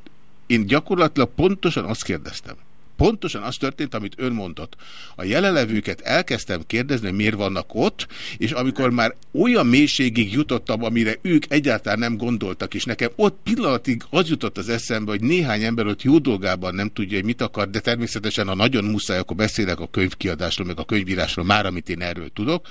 én gyakorlatilag pontosan azt kérdeztem, Pontosan az történt, amit ön mondott. A jelenlevőket elkezdtem kérdezni, miért vannak ott, és amikor már olyan mélységig jutottam, amire ők egyáltalán nem gondoltak, és nekem ott pillanatig az jutott az eszembe, hogy néhány ember ott jó dolgában nem tudja, hogy mit akar, de természetesen, ha nagyon muszáj, akkor beszélek a könyvkiadásról, meg a könyvírásról már, amit én erről tudok,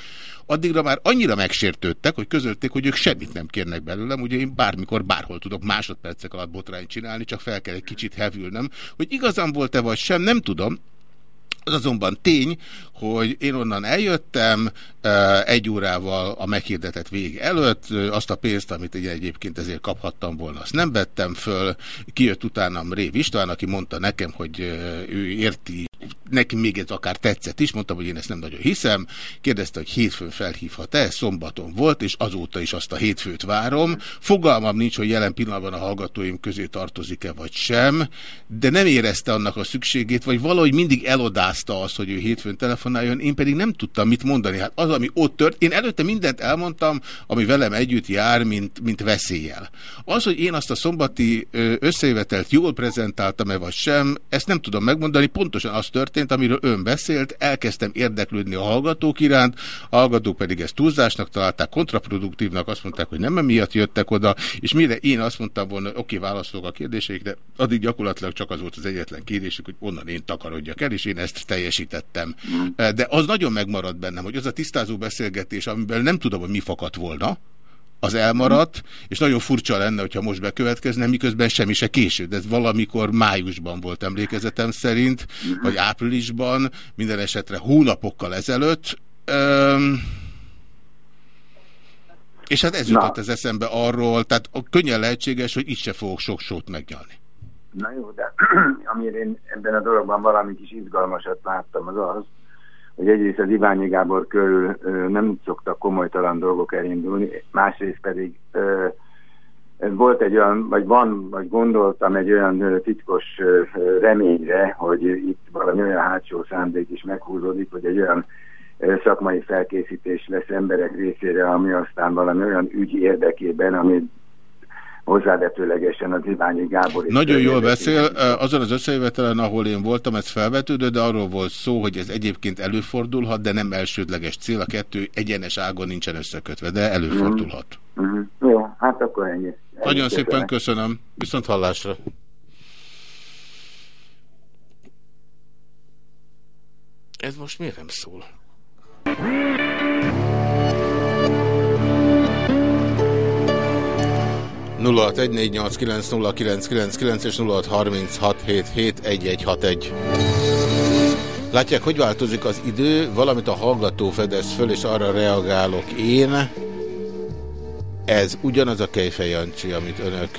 addigra már annyira megsértődtek, hogy közölték, hogy ők semmit nem kérnek belőlem, ugye én bármikor, bárhol tudok másodpercek alatt botrányt csinálni, csak fel kell egy kicsit hevülnem, hogy igazán volt-e vagy sem, nem tudom, az azonban tény, hogy én onnan eljöttem egy órával a meghirdetett vég előtt, azt a pénzt, amit egyébként ezért kaphattam volna, azt nem vettem föl. Kijött utánam Rév István, aki mondta nekem, hogy ő érti, neki még ez akár tetszett is, mondtam, hogy én ezt nem nagyon hiszem. Kérdezte, hogy hétfőn felhívhat-e, szombaton volt, és azóta is azt a hétfőt várom. Fogalmam nincs, hogy jelen pillanatban a hallgatóim közé tartozik-e vagy sem, de nem érezte annak a szükségét, vagy valahogy mindig elodázta azt, hogy ő hétfőn telefonáljon, én pedig nem tudtam mit mondani. Hát az, ami ott tört, én előtte mindent elmondtam, ami velem együtt jár, mint, mint veszéllyel. Az, hogy én azt a szombati összejövetelt jól prezentáltam-e vagy sem, ezt nem tudom megmondani, pontosan az történt, amiről ön beszélt, elkezdtem érdeklődni a hallgatók iránt, a hallgatók pedig ezt túlzásnak találták, kontraproduktívnak, azt mondták, hogy nem emiatt jöttek oda, és mire én azt mondtam volna, oké, okay, válaszolok a kérdéseikre, addig gyakorlatilag csak az volt az egyetlen kérdésük, hogy onnan én takarodjak el, és én ezt teljesítettem. De az nagyon megmaradt bennem, hogy az a tisztázó beszélgetés, amiben nem tudom, hogy mi fakadt volna, az elmaradt, és nagyon furcsa lenne, hogyha most bekövetkezne, miközben semmi se késő. De ez valamikor májusban volt emlékezetem szerint, vagy áprilisban, minden esetre hónapokkal ezelőtt. Öm, és hát ez jutott az eszembe arról, tehát könnyen lehetséges, hogy itt se fogok sok sót megnyalni. Na jó, de amire én ebben a dologban valamit is izgalmasat láttam, az az, hogy egyrészt az Iványi Gábor körül nem szoktak komolytalan dolgok elindulni, másrészt pedig volt egy olyan, vagy van, vagy gondoltam egy olyan titkos reményre, hogy itt valami olyan hátsó szándék is meghúzódik, hogy egy olyan szakmai felkészítés lesz emberek részére, ami aztán valami olyan ügy érdekében, ami hozzávetőlegesen az Iványi Gábor. Nagyon jól beszél, azon az összejövetelen, ahol én voltam, ez felvetődött, de arról volt szó, hogy ez egyébként előfordulhat, de nem elsődleges cél, a kettő egyenes ágon nincsen összekötve, de előfordulhat. Mm -hmm. Jó, hát akkor ennyi. ennyi Nagyon szépen köszönöm. köszönöm. Viszont hallásra. Ez most miért nem szól? 0614890999 és 0636771161. Látják, hogy változik az idő, valamit a hallgató fedez föl, és arra reagálok én. Ez ugyanaz a Kejfej amit önök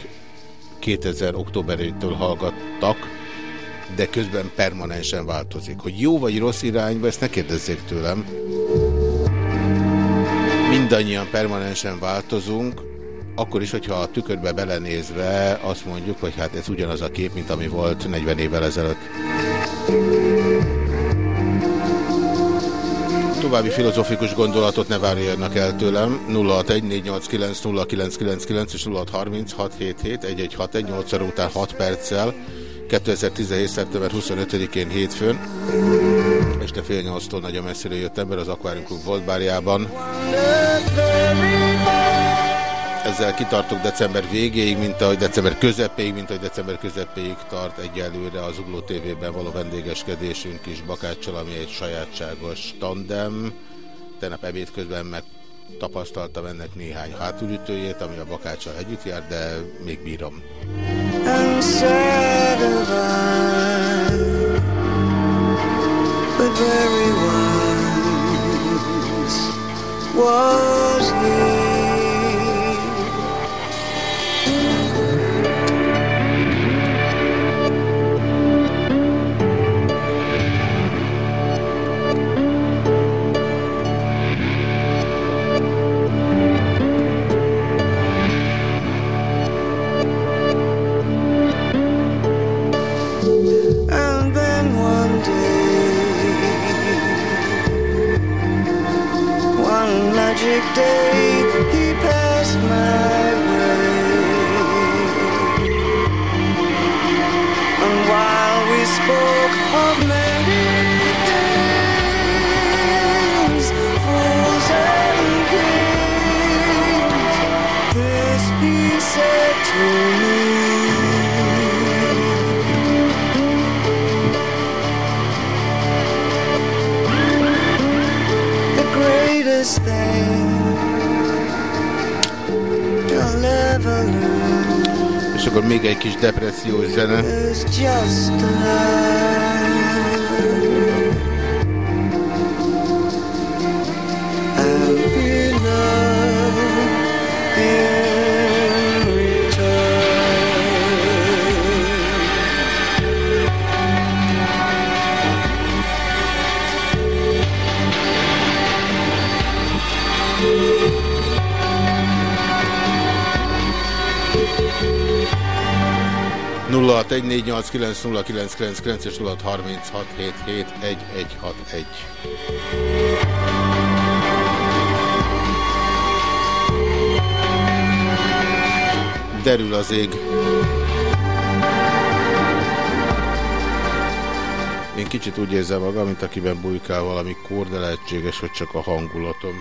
2000 októberétől hallgattak, de közben permanensen változik. Hogy jó vagy rossz irányba, ezt ne kérdezzék tőlem. Mindannyian permanensen változunk, akkor is, hogyha a tükörbe belenézve azt mondjuk, hogy hát ez ugyanaz a kép, mint ami volt 40 évvel ezelőtt. További filozofikus gondolatot ne várjanak el tőlem. 0614890999 és 0636771161 8 után 6 perccel 2017. szeptember 25-én hétfőn. Este fél nyolctól nagyon messzire jött ember az Aquarium Club volt bárjában ezzel kitartok december végéig, mint ahogy december közepéig, mint ahogy december közepéig tart egyelőre az Ugló TV-ben való vendégeskedésünk is Bakáccsal, ami egy sajátságos tandem. Tegnap ebéd közben meg tapasztaltam ennek néhány hátulütőjét, ami a Bakáccsal együtt jár, de még bírom. Was here magic day. és akkor még egy kis depressziós zene. 0614890999 és 0636771161. Derül az ég. Én kicsit úgy érzem magam, mint akiben bujkál valami kór, de lehetséges, hogy csak a hangulatom.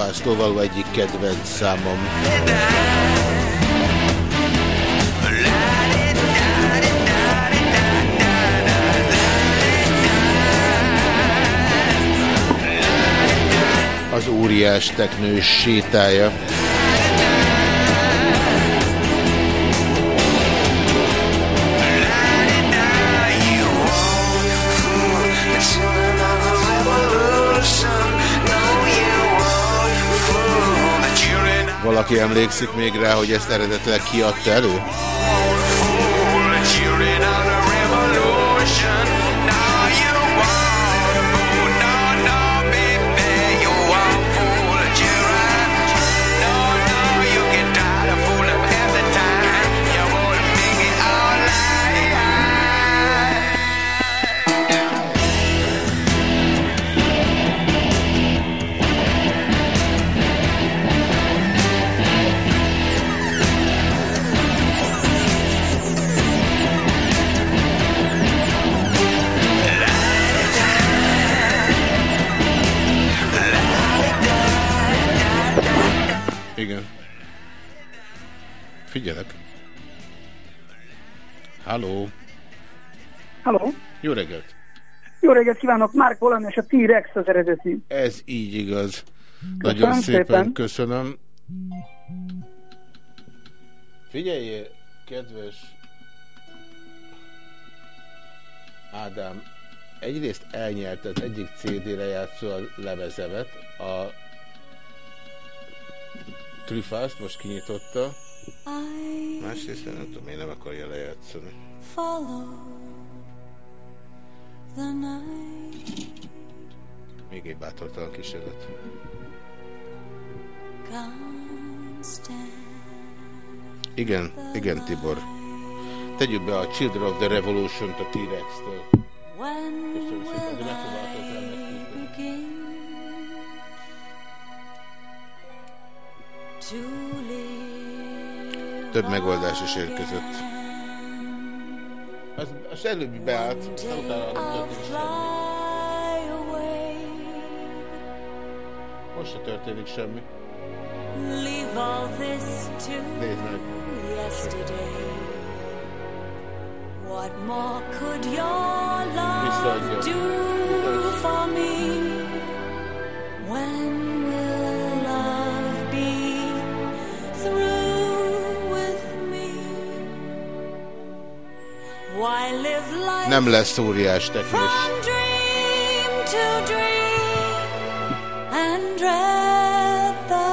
Trüfásztól való egyik kedvenc számom. Az óriás teknős sétája. Valaki emlékszik még rá, hogy ezt eredetileg kiadta elő? Jó reggelt. jó reggelt kívánok, Mark Bolan és a T-Rex az eredeti. Ez így igaz. Nagyon Köszönöm szépen, szépen. köszönöm. Figyeljél, kedves Ádám, egyrészt elnyerte az egyik CD lejátszó a lemezemet, a Trüfászt most kinyitotta, másrészt nem tudom, én nem akarja lejátszani. Follow. Még egy bátortalan kísérlet. Igen, igen, Tibor. Tegyük be a Children of the Revolution-t a T-Rex-től. Köszönöm szépen, de megpróbáltad Több megoldás is érkezett. Az, az előbbi beállt? Most se történik semmi. Nézd meg. What more could your love do for me? When Nem lesz óriás the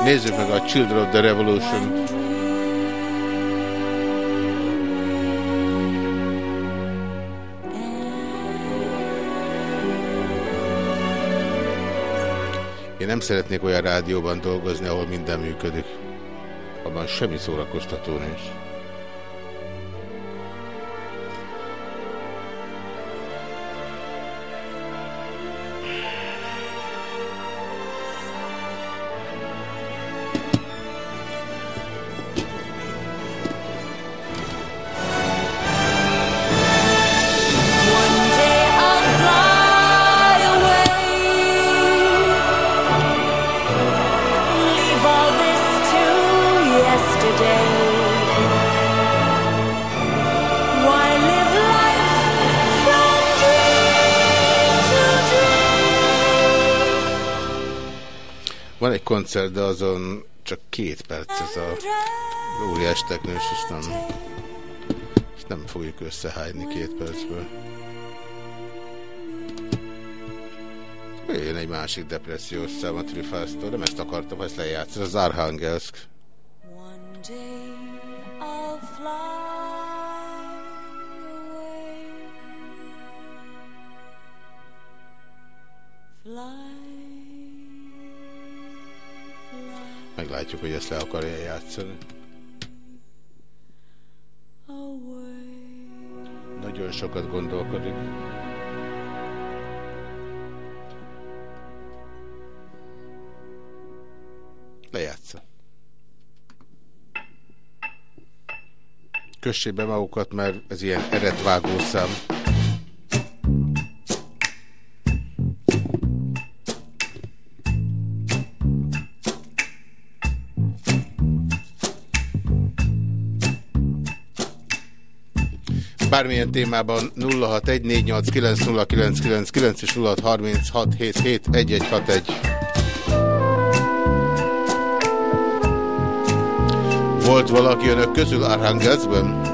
Nézzük meg a Children of the Revolution. Én nem szeretnék olyan rádióban dolgozni, ahol minden működik. Abban semmi szórakoztató nincs. Koncert, de azon csak két perc ez a óriás teknős, és nem, és nem fogjuk összehányni két percből. Jöjjön egy másik depressziós szám a Trifásztól, nem ezt akartam, ezt lejátszani, az Arhangelsk. One day. Fly, Meglátjuk, hogy ezt le akarja játszani. Nagyon sokat gondolkodik. Lejátsza. Kössék be magukat, mert ez ilyen eredvágó szám. Bármilyen témában 0614890999 és 0636771161. Volt valaki önök közül Arhangelszben?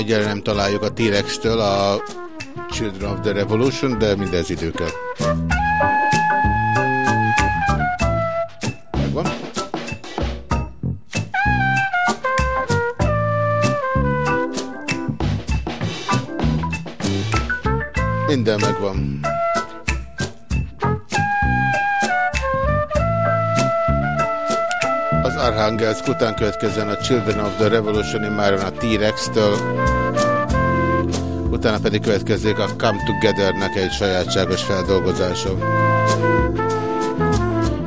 Egyre nem találjuk a T-Rex-től a Children of the Revolution, de mindez idő Arhangelsk után következzen a Children of the Revolution immáron a T-Rex-től, utána pedig következzék a Come Together-nek egy sajátságos feldolgozása.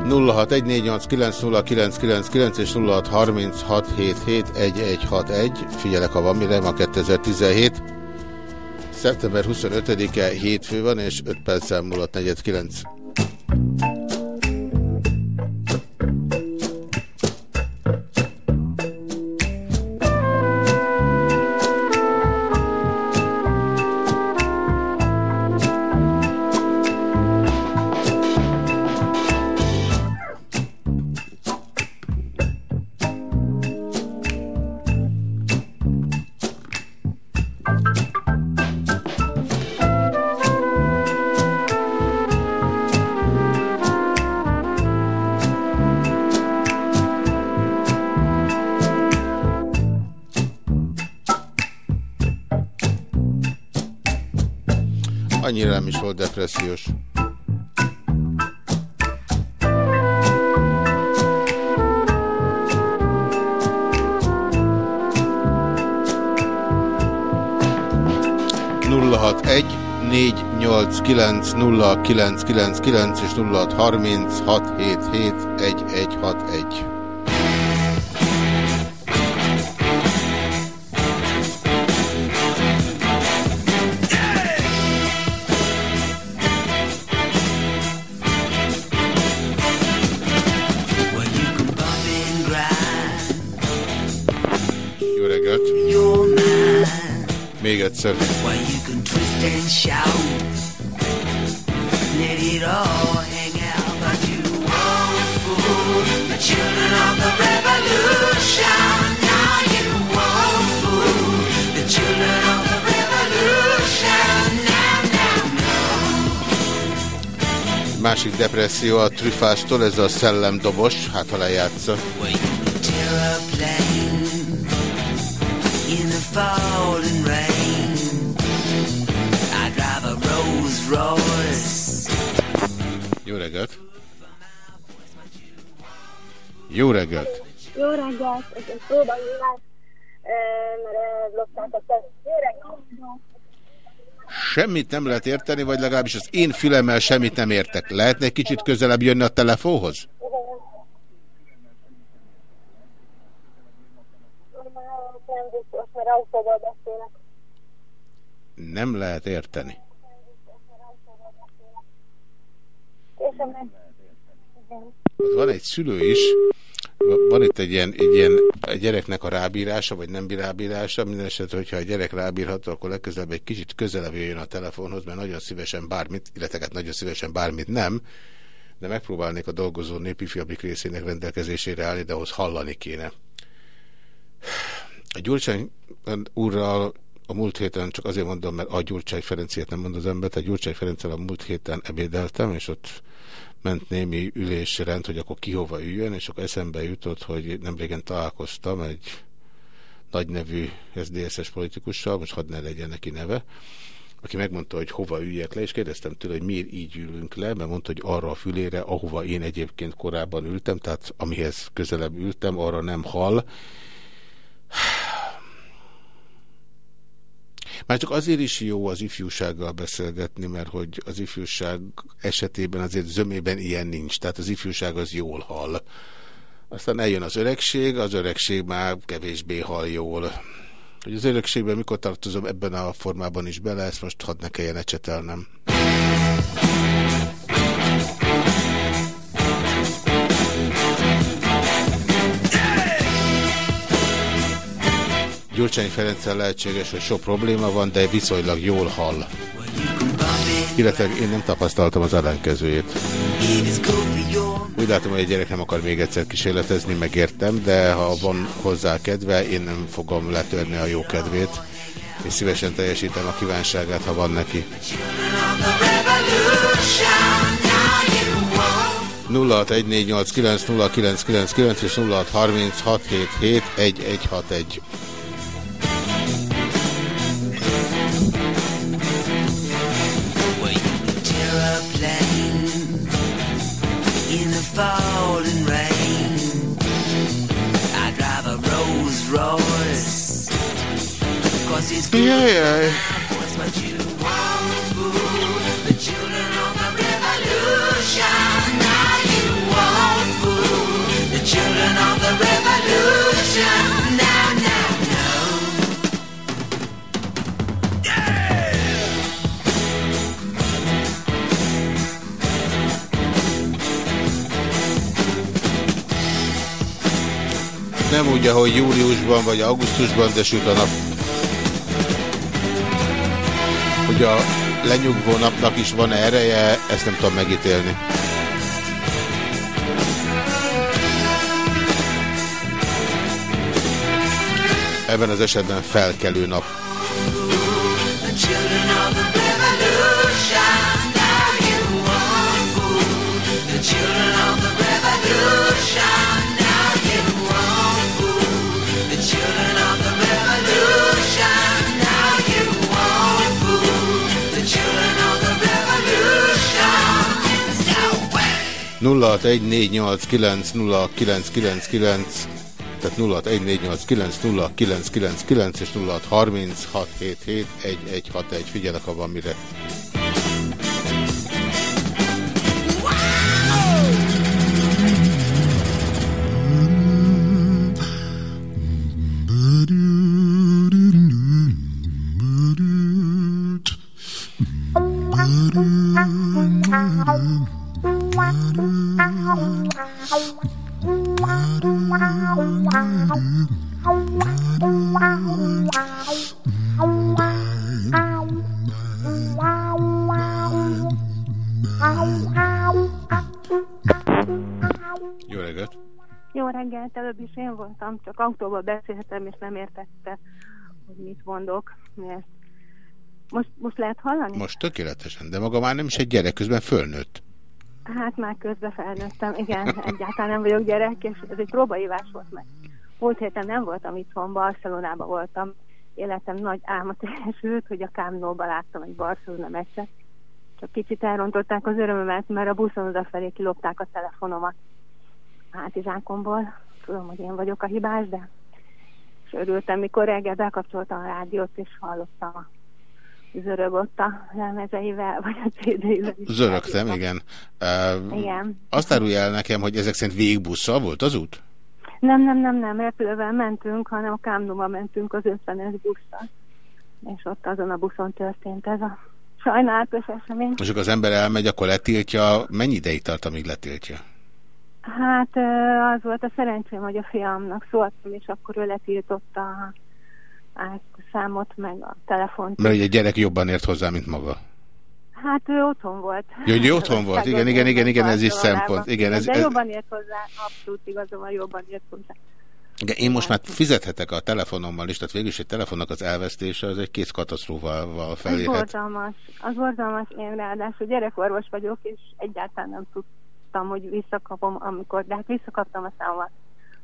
0614890999 és 0636771161. Figyelek, ha van mire, ma 2017. Szeptember 25-e hétfő van, és 5 perccel múlott 49. szerelem is volt depressziós. egy 489 0999 és 0636771161. Now, now, Másik depresszió a trüfástól, ez a szellemdobos, hát ha lejátsza. in the Royce. Jó reggelt! Jó reggelt! Jó mert blokkolták a. Jó reggelt! Semmit nem lehet érteni, vagy legalábbis az én fülemmel semmit nem értek. Lehetne egy kicsit közelebb jönni a telefonhoz? Nem lehet érteni. Meg. Igen. Van egy szülő is, van itt egy ilyen, egy ilyen a gyereknek a rábírása, vagy nem rábírása, minden esetre, hogyha a gyerek rábírható, akkor legközelebb egy kicsit közelebb jöjjön a telefonhoz, mert nagyon szívesen bármit, illetve hát nagyon szívesen bármit nem, de megpróbálnék a dolgozó népifjabik részének rendelkezésére állni, de ahhoz hallani kéne. A Gyurcsány úrral a múlt héten, csak azért mondom, mert a Gyurcsány Ferenciét nem mond az ember, a Gyurcsány Ferenccel a múlt héten ebédeltem, és ott ment némi ülésrend, hogy akkor ki hova üljön, és akkor eszembe jutott, hogy nem régen találkoztam egy nagy nevű SZDSZ-es politikussal, most hadd ne legyen neki neve, aki megmondta, hogy hova üljek le, és kérdeztem tőle, hogy miért így ülünk le, mert mondta, hogy arra a fülére, ahova én egyébként korábban ültem, tehát amihez közelebb ültem, arra nem hall. Már csak azért is jó az ifjúsággal beszélgetni, mert hogy az ifjúság esetében azért zömében ilyen nincs, tehát az ifjúság az jól hall. Aztán eljön az öregség, az öregség már kevésbé hall jól. Hogy az öregségben mikor tartozom ebben a formában is bele, ezt most hadd ne kelljen ecsetelnem. Gyurcsány Ferenccel lehetséges, hogy sok probléma van, de viszonylag jól hall. Illetve én nem tapasztaltam az ellenkezőjét. Úgy látom, hogy egy gyerek nem akar még egyszer kísérletezni, megértem, de ha van hozzá kedve, én nem fogom letörni a jó kedvét, és szívesen teljesítem a kívánságát, ha van neki. 0614890999 és 0636771161. Falling rain. I drive a Rolls Royce. Cause it's good. Yeah, yeah. Boys, but you want food. The children of the revolution. Now you want food. The children of the revolution. Nem úgy, ahogy júliusban vagy augusztusban, de süt a nap. Hogy a lenyugvó napnak is van -e ereje, ezt nem tudom megítélni. Ebben az esetben felkelő nap. The 0614890999 tehát 0614890999 és 0636771161. Figyelek, ha van mire. Csak autóval beszéltem, és nem értette, hogy mit mondok. Mert most, most lehet hallani? Most tökéletesen, de maga már nem is egy gyerek, közben fölnőtt. Hát már közben felnőttem, igen, egyáltalán nem vagyok gyerek, és ez egy próbaívás volt meg. Múlt héten nem voltam itthon, Barcelonában voltam. Életem nagy álma teljesült, hogy a Camp láttam egy Barcelona meccset. Csak kicsit elrontották az örömömet, mert a buszon odafelé kilopták a telefonomat a hátizsákomból. Tudom, hogy én vagyok a hibás, de és örültem, mikor reggel bekapcsoltam a rádiót, és hallottam a zörög ott a lemezeivel, vagy a CD-vel. Zörögtem, igen. Uh, Igen. Azt árulja el nekem, hogy ezek szerint végigbusszal volt az út? Nem, nem, nem, nem, repülővel mentünk, hanem a Kámnóba mentünk az 50-es busszal. És ott azon a buszon történt ez a sajnálatos esemény. És akkor az ember elmegy, akkor letiltja. Mennyi ideig tart, amíg letiltja? Hát az volt a szerencsém, hogy a fiamnak szóltam, és akkor ő letiltotta a a számot, meg a telefont. Mert ugye a gyerek jobban ért hozzá, mint maga. Hát ő otthon volt. Jó, hogy otthon volt. Igen, igen, igen, igen, ez is szempont. Igen, ez, De ez, jobban ért hozzá, abszolút igazam jobban ért hozzá. igen, én most már fizethetek a telefonommal is, tehát végül is egy telefonnak az elvesztése az egy kész katasztrófával felérhet. borzalmas. Az borzalmas, én ráadásul gyerekorvos vagyok, és egyáltalán nem tudtam, hogy visszakapom, amikor, de hát visszakaptam a számomat,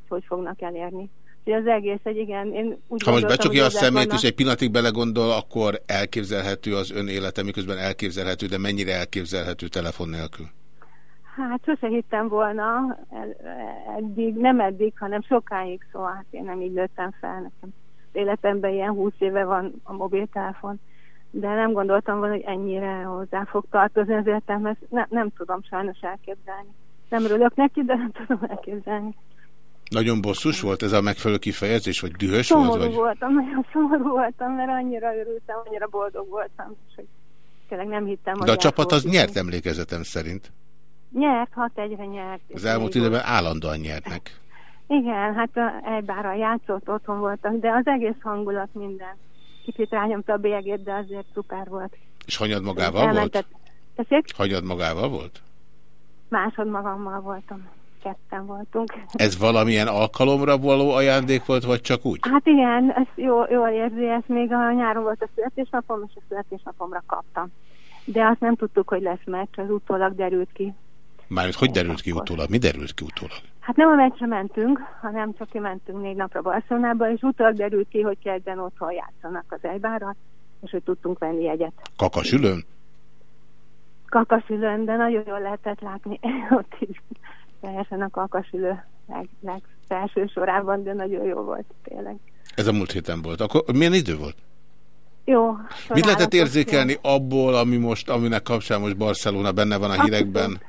hogy fognak elérni. Úgyhogy az egész egy igen, én úgy Ha most becsukja a szemét vannak- és egy pillanatig belegondol, akkor elképzelhető az ön élete, miközben elképzelhető, de mennyire elképzelhető telefon nélkül? Hát sose hittem volna eddig, nem eddig, hanem sokáig, szóval hát én nem így nőttem fel, nekem az életemben ilyen 20 éve van a mobiltelefon, de nem gondoltam volna, hogy ennyire hozzá fog tartozni az életemhez, ne, nem tudom sajnos elképzelni. Nem örülök neki, de nem tudom elképzelni. Nagyon bosszus volt ez a megfelelő kifejezés, vagy dühös volt? Szomorú Vagy? voltam, nagyon szomorú voltam, mert annyira örültem, annyira boldog voltam, és hogy tényleg nem hittem, hogy De a csapat az nyert emlékezetem szerint. Nyert, hat egyre nyert. Az elmúlt időben állandóan nyernek. Igen, hát a- egybára játszott, otthon voltak, de az egész hangulat minden. Kicsit rányomta a bélyegét, de azért szuper volt. És hanyad magával volt? Elmentett. Tessék? Hanyad magával volt? Másod magammal voltam. Ketten voltunk. Ez valamilyen alkalomra való ajándék volt, vagy csak úgy? Hát igen, ez jó, jól érzi, ez még a nyáron volt a születésnapom, és a születésnapomra kaptam. De azt nem tudtuk, hogy lesz meccs, az utólag derült ki. Mármint hogy derült ki utólag? Mi derült ki utólag? Hát nem a meccsre mentünk, hanem csak kimentünk négy napra Barcelonába, és utólag derült ki, hogy kedden otthon játszanak az egybárat, és hogy tudtunk venni jegyet. Kakasülön? Kakasülőn, de nagyon jól lehetett látni ott is. Teljesen a kakasülő leg, legfelső sorában, de nagyon jó volt tényleg. Ez a múlt héten volt. Akkor milyen idő volt? Jó. Mit lehetett érzékelni jó. abból, ami most, aminek kapcsán most Barcelona benne van a hírekben?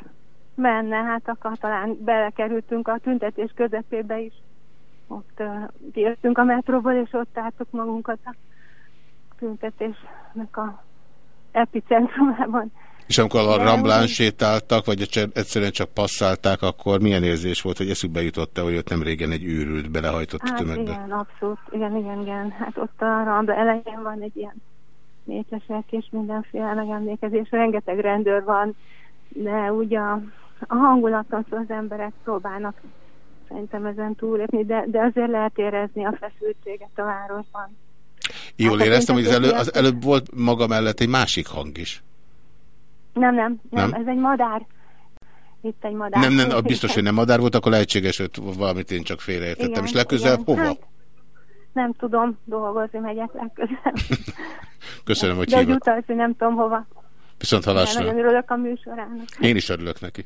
Benne, hát akkor talán belekerültünk a tüntetés közepébe is. Ott uh, kijöttünk a metróból, és ott álltuk magunkat a tüntetésnek a epicentrumában. És amikor a. Ramblán sétáltak, vagy egyszer- egyszerűen csak passzálták, akkor milyen érzés volt, hogy eszükbe jutott -e, hogy ott nem régen egy őrült belehajtott Hát tömegbe? igen, abszolút, igen, igen, igen. Hát ott a Rambla elején van egy ilyen métesek és mindenféle megemlékezés, rengeteg rendőr van, de ugye a, a hangulaton szóval az emberek próbálnak szerintem ezen túlépni, de, de azért lehet érezni a feszültséget a városban. Jól Hát éreztem, hogy az, elő, az előbb volt maga mellett egy másik hang is. Nem, nem, nem, Nem? ez egy madár. Itt egy madár. Nem, nem, biztos, hogy nem madár volt, akkor lehetséges, hogy valamit én csak félreértettem. Igen, És legközelebb igen. hova? Hát, nem tudom, dolgozni megyek legközelebb. Köszönöm, hogy De hogy hívott. hogy nem tudom hova. Viszont halásra. Nagyon örülök a műsorának. Én is örülök neki.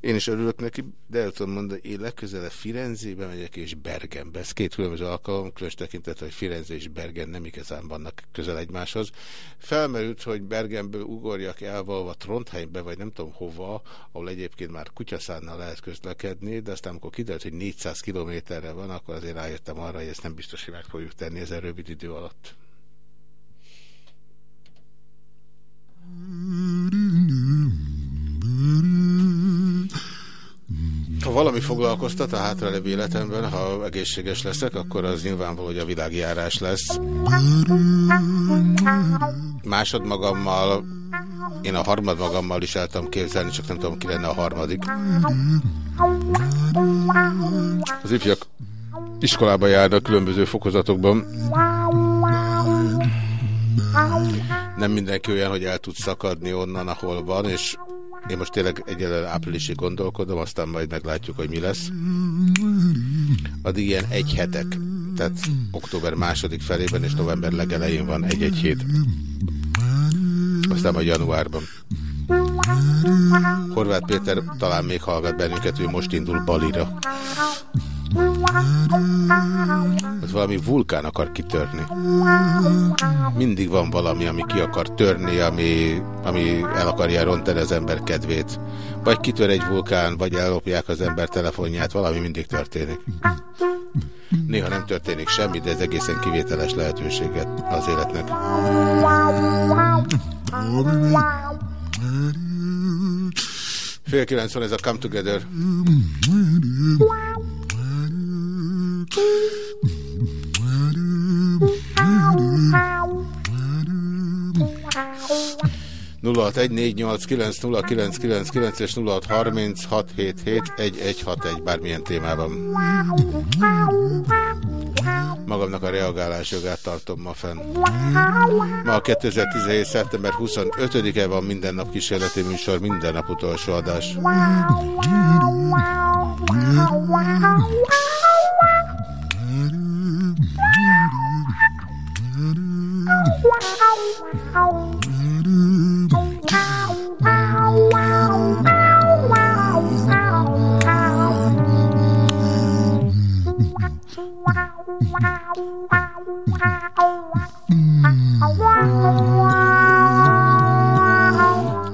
Én is örülök neki, de el tudom mondani, én legközelebb Firenzébe megyek és Bergenbe. Ez két különböző alkalom, különös tekintet, hogy Firenze és Bergen nem igazán vannak közel egymáshoz. Felmerült, hogy Bergenből ugorjak el valahova Trondheimbe, vagy nem tudom hova, ahol egyébként már kutyaszánnal lehet közlekedni, de aztán amikor kiderült, hogy 400 kilométerre van, akkor azért rájöttem arra, hogy ezt nem biztos, hogy meg fogjuk tenni ezen rövid idő alatt. Ha valami foglalkoztat a hátralevő életemben, ha egészséges leszek, akkor az nyilvánvaló, hogy a világjárás lesz. Másod magammal, én a harmad magammal is el tudom képzelni, csak nem tudom, ki lenne a harmadik. Az ifjak iskolába járnak különböző fokozatokban. Nem mindenki olyan, hogy el tud szakadni onnan, ahol van, és én most tényleg egyelőre áprilisig gondolkodom, aztán majd meglátjuk, hogy mi lesz. Addig ilyen egy hetek, tehát október második felében és november legelején van egy-egy hét. Aztán majd januárban. Horváth Péter talán még hallgat bennünket, ő most indul Balira. Ott valami vulkán akar kitörni. Mindig van valami, ami ki akar törni, ami, ami el akarja rontani az ember kedvét. Vagy kitör egy vulkán, vagy ellopják az ember telefonját, valami mindig történik. Néha nem történik semmi, de ez egészen kivételes lehetőséget az életnek. Fél kilenc van ez a Come Together. 0614890999 és 0636771161 bármilyen témában. Magamnak a reagálás jogát tartom ma fenn. Ma a 2017. szeptember 25-e van minden nap kísérleti műsor, minden nap utolsó adás.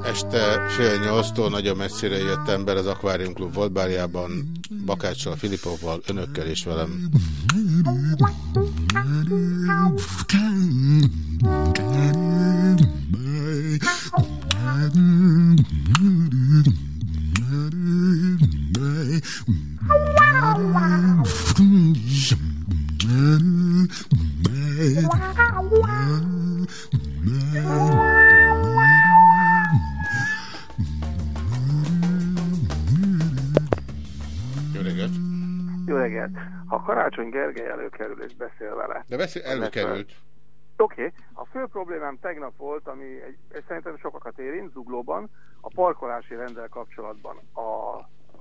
Este fél nyolctól nagyon messzire jött ember az Aquarium Club volt bárjában, Bakáccsal, Filipovval, önökkel és velem. Vele. De beszél, előkerült. Oké, okay. a fő problémám tegnap volt, ami egy, egy szerintem sokakat érint, Zuglóban, a parkolási rendel kapcsolatban. A,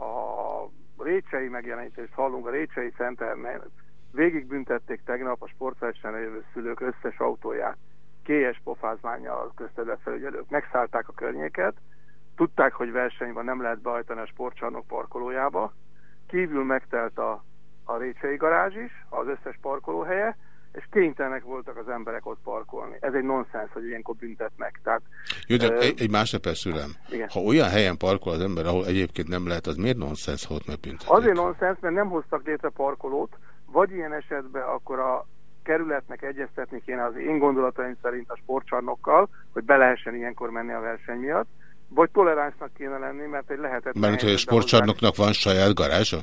a Récsei megjelenítést hallunk, a Récsei Centernél végigbüntették tegnap a sportversenyen jövő szülők összes autóját kélyes pofázmányjal közterület felügyelők. Megszállták a környéket, tudták, hogy verseny van, nem lehet beajtani a sportcsarnok parkolójába, kívül megtelt a, a Récsei garázs is, az összes parkolóhelye, és kénytelenek voltak az emberek ott parkolni. Ez egy nonsens, hogy ilyenkor büntetnek. Tehát, Jó, de ö, egy, egy másodperc szülem. Igen. Ha olyan helyen parkol az ember, ahol egyébként nem lehet, az miért nonsens, ha ott megbüntetik? Azért nonsens, mert nem hoztak létre parkolót, vagy ilyen esetben akkor a kerületnek egyeztetni kéne az én gondolataim szerint a sportcsarnokkal, hogy be lehessen ilyenkor menni a verseny miatt, vagy toleránsnak kéne lenni, mert egy lehetetlen Mert hogy a sportcsarnoknak van saját garázsa?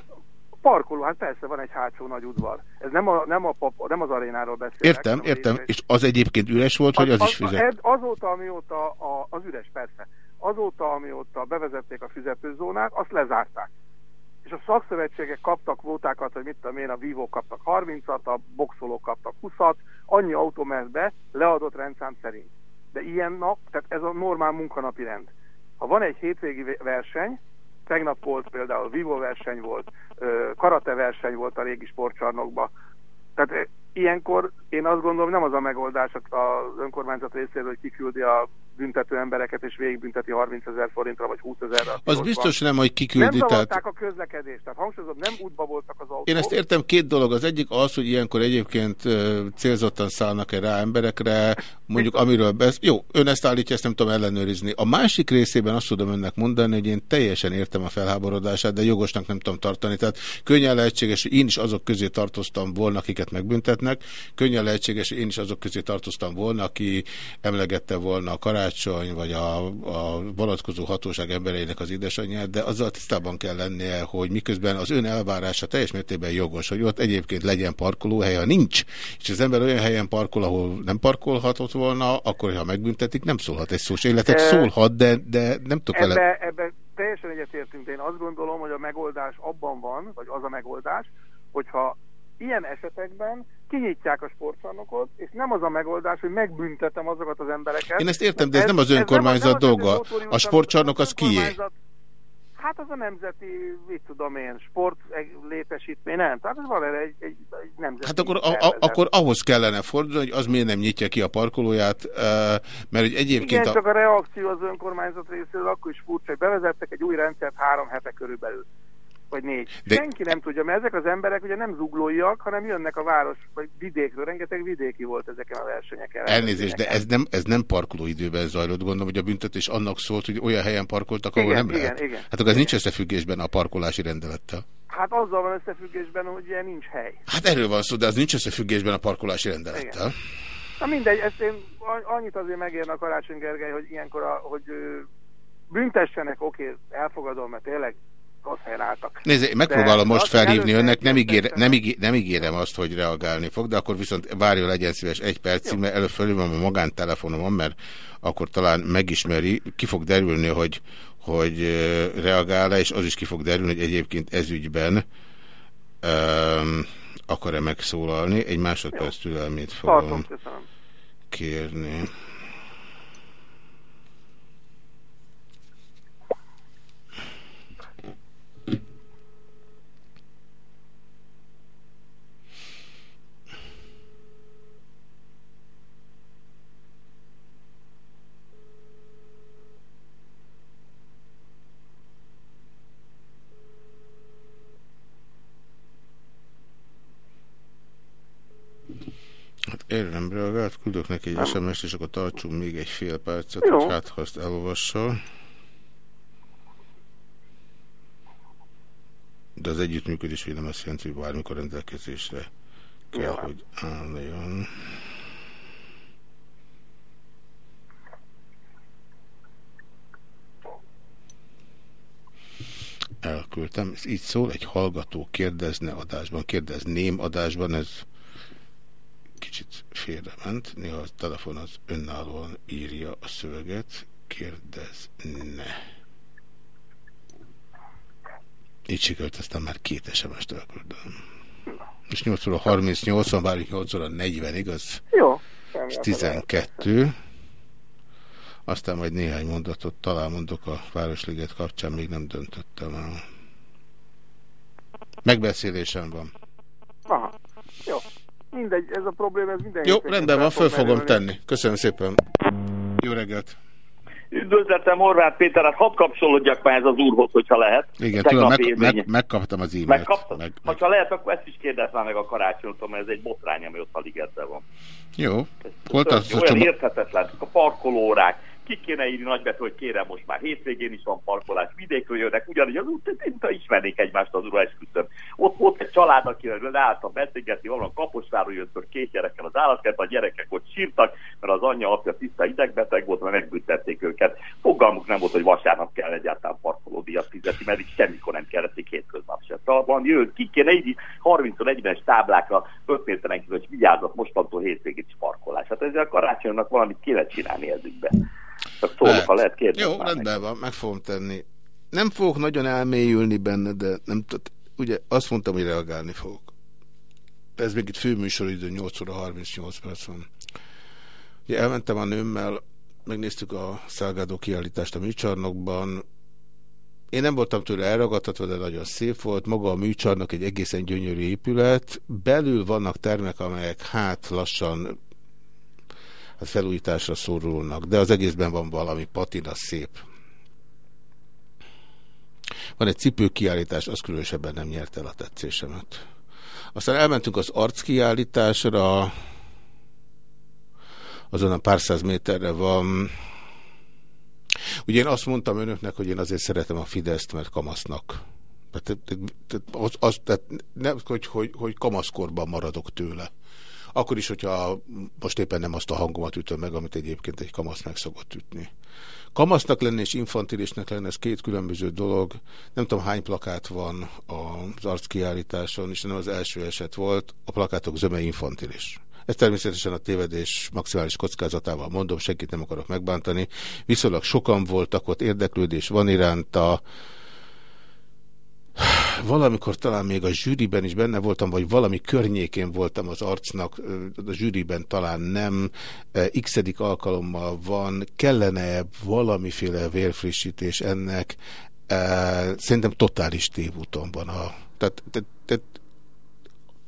Parkoló, hát persze van egy hátsó nagy udvar. Ez nem, a, nem, a pap, nem az arénáról beszélek. Értem, értem. És az egyébként üres volt, hogy az is fizet? ed- Azóta, amióta a, az üres, persze, azóta, amióta bevezették a fizetőzónát, azt lezárták. És a szakszövetségek kaptak kvótákat, hogy mit tudom én, a Vivo kaptak 30-at, a boxolók kaptak 20-at, annyi autó ment be, leadott rendszám szerint. De ilyen nap, tehát ez a normál munkanapi rend. Ha van egy hétvégi ve- verseny, tegnap volt például Vivo verseny volt, karate verseny volt a régi sportcsarnokban, tehát ilyenkor én azt gondolom, nem az a megoldás az önkormányzat részéről, hogy kiküldi a büntető embereket és végigbünteti 30 ezer forintra vagy 20 ezerre. Az biztos nem, hogy kiküldi, Nem tehát- a közlekedést, tehát hangsúlyozom, nem útba voltak az autók. Én ezt értem, két dolog. Az egyik az, hogy ilyenkor egyébként célzottan szállnak-e rá emberekre, mondjuk amiről besz... Jó, ön ezt állítja, ezt nem tudom ellenőrizni. A másik részében azt tudom önnek mondani, hogy én teljesen értem a felháborodását, de jogosnak nem tudom tartani. Tehát könnyen lehetséges, hogy én is azok közé tartoztam volna, akiket megbüntetnek. Könnyen lehetséges, hogy én is azok közé tartoztam volna, aki emlegette volna a karácsony, vagy a, a vonatkozó hatóság embereinek az édesanyját, de azzal tisztában kell lennie, hogy miközben az ön elvárása teljes mértékben jogos, hogy ott egyébként legyen parkolóhely, ha nincs, és az ember olyan helyen parkol, ahol nem parkolhatott volna, akkor, ha megbüntetik, nem szólhat egy szó. Életek szólhat, de, de nem tudok vele... Ebbe, ebbe teljesen egyetértünk, de én azt gondolom, hogy a megoldás abban van, vagy az a megoldás, hogyha ilyen esetekben kinyitják a sportcsarnokot, és nem az a megoldás, hogy megbüntetem azokat az embereket. Én ezt értem, de ez nem az önkormányzat dolga. A sportcsarnok az kié? Hát az a nemzeti, mit tudom én, sport létesítmény, nem. Tehát ez van erre egy, egy, egy nemzeti Hát akkor, a, a, akkor ahhoz kellene fordulni, hogy az miért nem nyitja ki a parkolóját, mert hogy egyébként... Igen, a... csak a reakció az önkormányzat részéről akkor is furcsa, hogy bevezettek egy új rendszert három hete körülbelül, vagy négy. De-. Senki nem tudja, mert ezek az emberek ugye nem zuglóiak, hanem jönnek a város, vagy vidékről, rengeteg vidéki volt ezeken a versenyeken. Elnézést, de ez nem, ez nem parkolóidőben zajlott, gondolom, hogy a büntetés annak szólt, hogy olyan helyen parkoltak, ahol Igen, nem igen, lehet. igen. Hát akkor ez nincs összefüggésben a parkolási rendelettel. Hát azzal van összefüggésben, hogy ugye nincs hely. Hát erről van szó, de az nincs összefüggésben a parkolási rendelettel. Na mindegy, ezt én annyit azért megérne a Karácsony Gergely, hogy ilyenkor, a, hogy büntessenek, oké, elfogadom, mert tényleg rossz helyen álltak. Nézd, én megpróbálom De most felhívni önnek, nem, ígér, nem, ígér, nem ígérem azt, hogy reagálni fog, de akkor viszont várjon legyen szíves egy percig, mert előbb fölhívom a magántelefonomon, mert akkor talán megismeri, ki fog derülni, hogy, hogy reagál-e, és az is ki fog derülni, hogy egyébként ezügyben um, akar-e megszólalni. Egy másodperc türelmét fogom kérni. Hát erre nem reagált, küldök neki egy SMS-t, és akkor tartsunk még egy fél percet, Jó. hogy hát ha azt elolvassa. De az együttműködés nem azt jelenti, hogy bármikor rendelkezésre kell, Jó. hogy álljon. Elküldtem. Ez így szól, egy hallgató kérdezne adásban, kérdezném adásban, ez kicsit félrement. Néha a telefon az önállóan írja a szöveget. Kérdezne. Így sikerült, aztán már két SMS-t elküldöm. És 8 óra 38 van, várjuk 8 óra 40, igaz? Jó. Ez 12. Aztán majd néhány mondatot talán mondok a Városliget kapcsán, még nem döntöttem el. Megbeszélésem van. Mindegy, ez a probléma, ez minden Jó, rendben van, föl fogom merülni. tenni. Köszönöm szépen. Jó reggelt. Üdvözletem Horváth Péter, hát hadd kapcsolódjak már ez az úrhoz, hogyha lehet. Igen, tudom, meg, meg, megkaptam az e-mailt. Megkaptad? Meg, Meg, ha lehet, akkor ezt is kérdezz már meg a karácsonytól, mert ez egy botrány, ami ott a ligetben van. jó. Hol tartasz a Olyan érthetetlen, a parkolórák, ki kéne írni nagybetű, hogy kérem, most már hétvégén is van parkolás, vidékről jönnek, ugyanígy az út, mint ha ismernék egymást az ura esküszöm. Ott volt egy család, akivel leálltam beszélgetni, valami Kaposváról jött két gyerekkel az állatkert, a gyerekek ott sírtak, mert az anyja apja tiszta idegbeteg volt, mert megbüntették őket. Fogalmuk nem volt, hogy vasárnap kell egyáltalán parkolódíjat fizetni, mert így semmikor nem egy hétköznap se. Talán jön, ki kéne így 30-40-es táblákra 5 méteren hogy vigyázzat mostantól hétvégén is parkolás. Hát ezzel a karácsonynak valamit kéne csinálni ezügyben. Csak szólok, ha lehet kérdezni. Jó, rendben van, meg fogom tenni. Nem fogok nagyon elmélyülni benne, de nem. Ugye azt mondtam, hogy reagálni fogok. Ez még itt főműsoridő, 8 óra 38 perc van. Ugye elmentem a nőmmel, megnéztük a Szálgádó kiállítást a műcsarnokban. Én nem voltam tőle elragadtatva, de nagyon szép volt. Maga a műcsarnok egy egészen gyönyörű épület. Belül vannak termek, amelyek hát lassan hát felújításra szorulnak, de az egészben van valami patina szép. Van egy cipőkiállítás, az különösebben nem nyerte el a tetszésemet. Aztán elmentünk az arckiállításra, azon a pár száz méterre van. Ugye én azt mondtam önöknek, hogy én azért szeretem a Fideszt, mert kamasznak. Tehát, tehát, az, az, tehát nem, hogy, hogy, hogy kamaszkorban maradok tőle. Akkor is, hogyha most éppen nem azt a hangomat ütöm meg, amit egyébként egy kamasz meg szokott ütni. Kamasznak lenni és infantilisnek lenni, ez két különböző dolog. Nem tudom, hány plakát van az arckiállításon, és nem az első eset volt, a plakátok zöme infantilis. Ez természetesen a tévedés maximális kockázatával mondom, senkit nem akarok megbántani. Viszonylag sokan voltak, ott érdeklődés van iránta, valamikor talán még a zsűriben is benne voltam, vagy valami környékén voltam az arcnak, a zsűriben talán nem, x alkalommal van, kellene valamiféle vérfrissítés ennek, szerintem totális tévúton van a... Tehát, tehát, tehát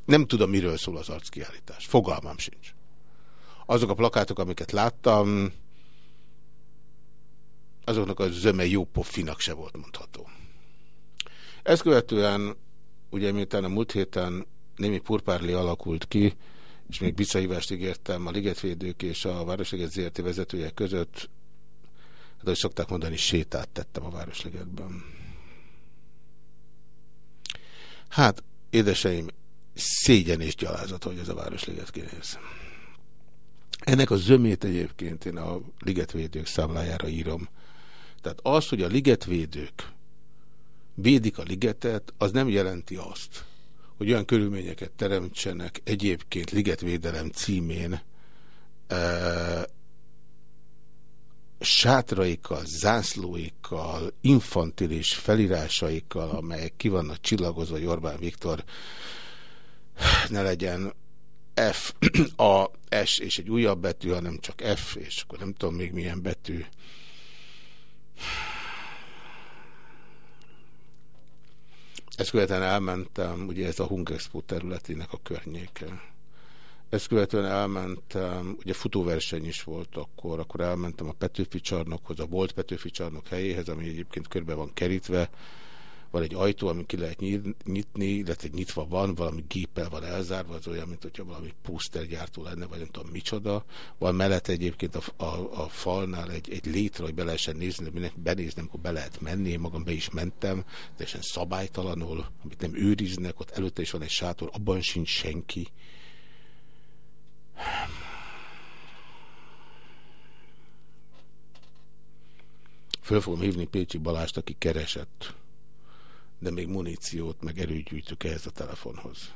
nem tudom, miről szól az arckiállítás. Fogalmam sincs. Azok a plakátok, amiket láttam, azoknak a zöme jó pofinak se volt mondható. Ezt követően, ugye miután a múlt héten némi purpárli alakult ki, és még visszahívást ígértem a Ligetvédők és a Városliget ZRT vezetője között, hát ahogy szokták mondani, sétát tettem a Városligetben. Hát, édeseim, szégyen és gyalázat, hogy ez a Városliget kinéz. Ennek a zömét egyébként én a Ligetvédők számlájára írom. Tehát az, hogy a Ligetvédők védik a ligetet, az nem jelenti azt, hogy olyan körülményeket teremtsenek egyébként ligetvédelem címén e, sátraikkal, zászlóikkal, infantilis felírásaikkal, amelyek ki vannak csillagozva, hogy Orbán Viktor ne legyen F, A, S és egy újabb betű, hanem csak F, és akkor nem tudom még milyen betű. Ezt követően elmentem, ugye ez a Hungexpo területének a környéke. Ezt követően elmentem, ugye futóverseny is volt akkor, akkor elmentem a Petőfi csarnokhoz, a volt Petőfi csarnok helyéhez, ami egyébként körbe van kerítve, van egy ajtó, ami ki lehet nyitni, illetve nyitva van, valami géppel van elzárva, az olyan, mint hogyha valami pusztergyártó lenne, vagy nem tudom micsoda. Van mellett egyébként a, a, a falnál egy, egy létre, hogy be lehessen nézni, mindenki benéznem, akkor be lehet menni, én magam be is mentem, teljesen szabálytalanul, amit nem őriznek, ott előtte is van egy sátor, abban sincs senki. Föl fogom hívni Pécsi Balást, aki keresett de még muníciót, meg erőgyűjtök ehhez a telefonhoz.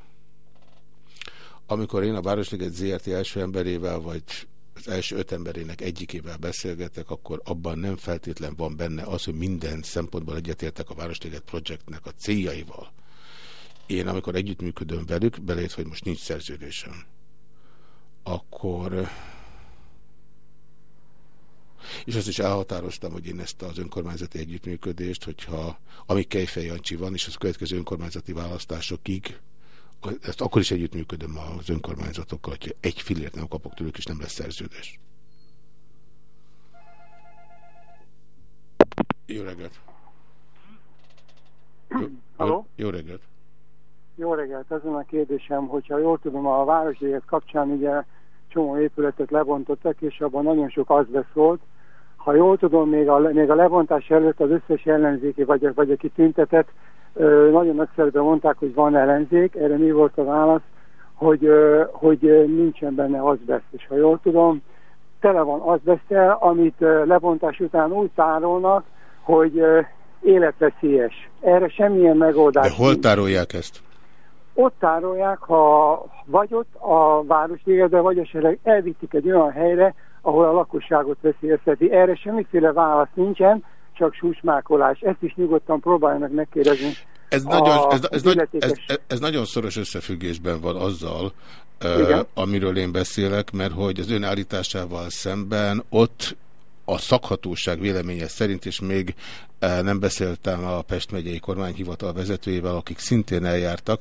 Amikor én a Városliget ZRT első emberével, vagy az első öt emberének egyikével beszélgetek, akkor abban nem feltétlen van benne az, hogy minden szempontból egyetértek a Városliget projektnek a céljaival. Én, amikor együttműködöm velük, belét, hogy most nincs szerződésem, akkor és azt is elhatároztam, hogy én ezt az önkormányzati együttműködést, hogyha ami Kejfej Jancsi van, és az következő önkormányzati választásokig, ezt akkor is együttműködöm az önkormányzatokkal, hogyha egy filért nem kapok tőlük, és nem lesz szerződés. Jó reggelt! Jó, Halló? jó reggelt! Jó reggelt! Ezen a kérdésem, hogyha jól tudom, a Városliget kapcsán ugye csomó épületet lebontottak, és abban nagyon sok azbesz volt. Ha jól tudom, még a, még a lebontás előtt az összes ellenzéki, vagy, vagy aki tüntetett, nagyon nagyszerűen mondták, hogy van ellenzék. Erre mi volt a válasz? Hogy, hogy nincsen benne azbest. És ha jól tudom, tele van azbesztel, amit lebontás után úgy tárolnak, hogy életveszélyes. Erre semmilyen megoldás. De hol tárolják ezt? Ott tárolják, ha vagy ott a Városligetben, vagy esetleg elvittik egy olyan helyre, ahol a lakosságot veszélyezteti. Erre semmiféle válasz nincsen, csak susmákolás. Ezt is nyugodtan próbáljanak megkérdezni. Ez nagyon, ez, ez, nagy, ez, ez nagyon szoros összefüggésben van azzal, uh, amiről én beszélek, mert hogy az ön állításával szemben ott a szakhatóság véleménye szerint, és még eh, nem beszéltem a Pest megyei kormányhivatal vezetőjével, akik szintén eljártak.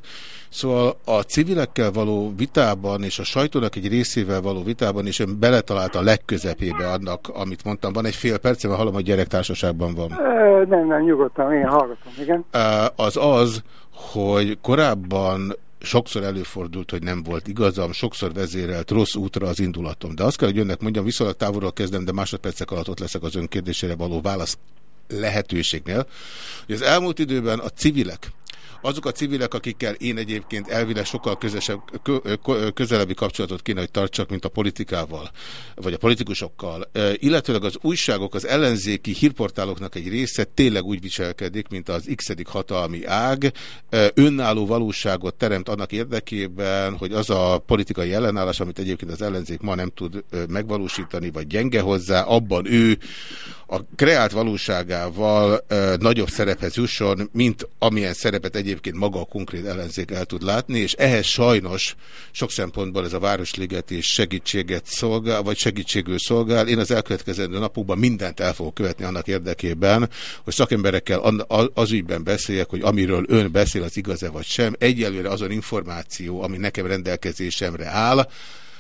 Szóval a civilekkel való vitában és a sajtónak egy részével való vitában, és ön beletalált a legközepébe annak, amit mondtam. Van egy fél perc, mert hallom, hogy gyerektársaságban van. Nem, nem, nyugodtan, én hallgatom, igen. Az az, hogy korábban sokszor előfordult, hogy nem volt igazam, sokszor vezérelt rossz útra az indulatom. De azt kell, hogy önnek mondjam, viszonylag távolról kezdem, de másodpercek alatt ott leszek az ön kérdésére való válasz lehetőségnél, hogy az elmúlt időben a civilek, azok a civilek, akikkel én egyébként elvileg sokkal közesebb, közelebbi kapcsolatot kéne, hogy tartsak, mint a politikával, vagy a politikusokkal, illetőleg az újságok, az ellenzéki hírportáloknak egy része tényleg úgy viselkedik, mint az x hatalmi ág, önálló valóságot teremt annak érdekében, hogy az a politikai ellenállás, amit egyébként az ellenzék ma nem tud megvalósítani, vagy gyenge hozzá, abban ő a kreált valóságával nagyobb szerephez jusson, mint amilyen szerepet egyébként maga a konkrét ellenzék el tud látni, és ehhez sajnos sok szempontból ez a Városliget is segítséget szolgál, vagy segítségül szolgál. Én az elkövetkezendő napokban mindent el fogok követni annak érdekében, hogy szakemberekkel az ügyben beszéljek, hogy amiről ön beszél, az igaz-e vagy sem. Egyelőre azon információ, ami nekem rendelkezésemre áll,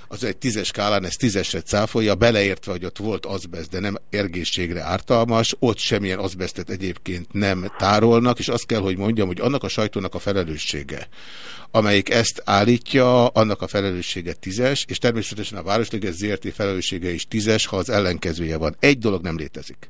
az egy tízes skálán ez tízesre cáfolja, beleértve, hogy ott volt azbest, de nem ergészségre ártalmas, ott semmilyen azbestet egyébként nem tárolnak, és azt kell, hogy mondjam, hogy annak a sajtónak a felelőssége, amelyik ezt állítja, annak a felelőssége tízes, és természetesen a Városliges ZRT felelőssége is tízes, ha az ellenkezője van. Egy dolog nem létezik.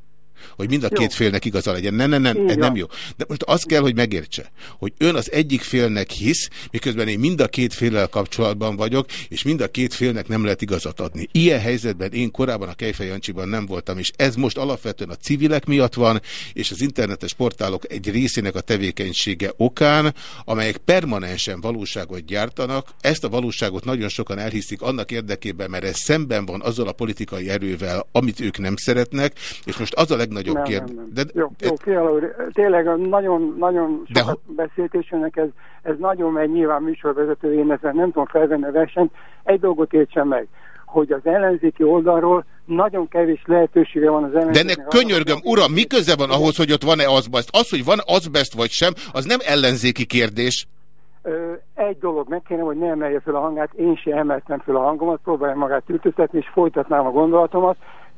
Hogy mind a Jó. két félnek igaza legyen. Nem, nem, nem, ez nem jó. De most azt kell, hogy megértse, hogy ön az egyik félnek hisz, miközben én mind a két féllel kapcsolatban vagyok, és mind a két félnek nem lehet igazat adni. Ilyen helyzetben én korábban a Kejfej Jancsiban nem voltam, és ez most alapvetően a civilek miatt van, és az internetes portálok egy részének a tevékenysége okán, amelyek permanensen valóságot gyártanak. Ezt a valóságot nagyon sokan elhiszik annak érdekében, mert ez szemben van azzal a politikai erővel, amit ők nem szeretnek, és most az a legnagyobb Nem, kérdés. nem, nem. De, Jó, jó úr, tényleg nagyon, nagyon De sokat beszélt, és önnek ez, ez nagyon megy nyilván műsorvezető, én ezzel nem tudom felvenni a versenyt. Egy dolgot értsen meg, hogy az ellenzéki oldalról nagyon kevés lehetősége van az De ellenzéknek. ennek könyörgöm, uram, mi köze van ahhoz, hogy ott van-e azbest? Az, hogy van azbest vagy sem, az nem ellenzéki kérdés. Ö, egy dolog, meg kéne, hogy ne emelje fel a hangát, én sem emeltem fel a hangomat, próbálja magát tűrtőztetni, és folytatnám a gondolatomat.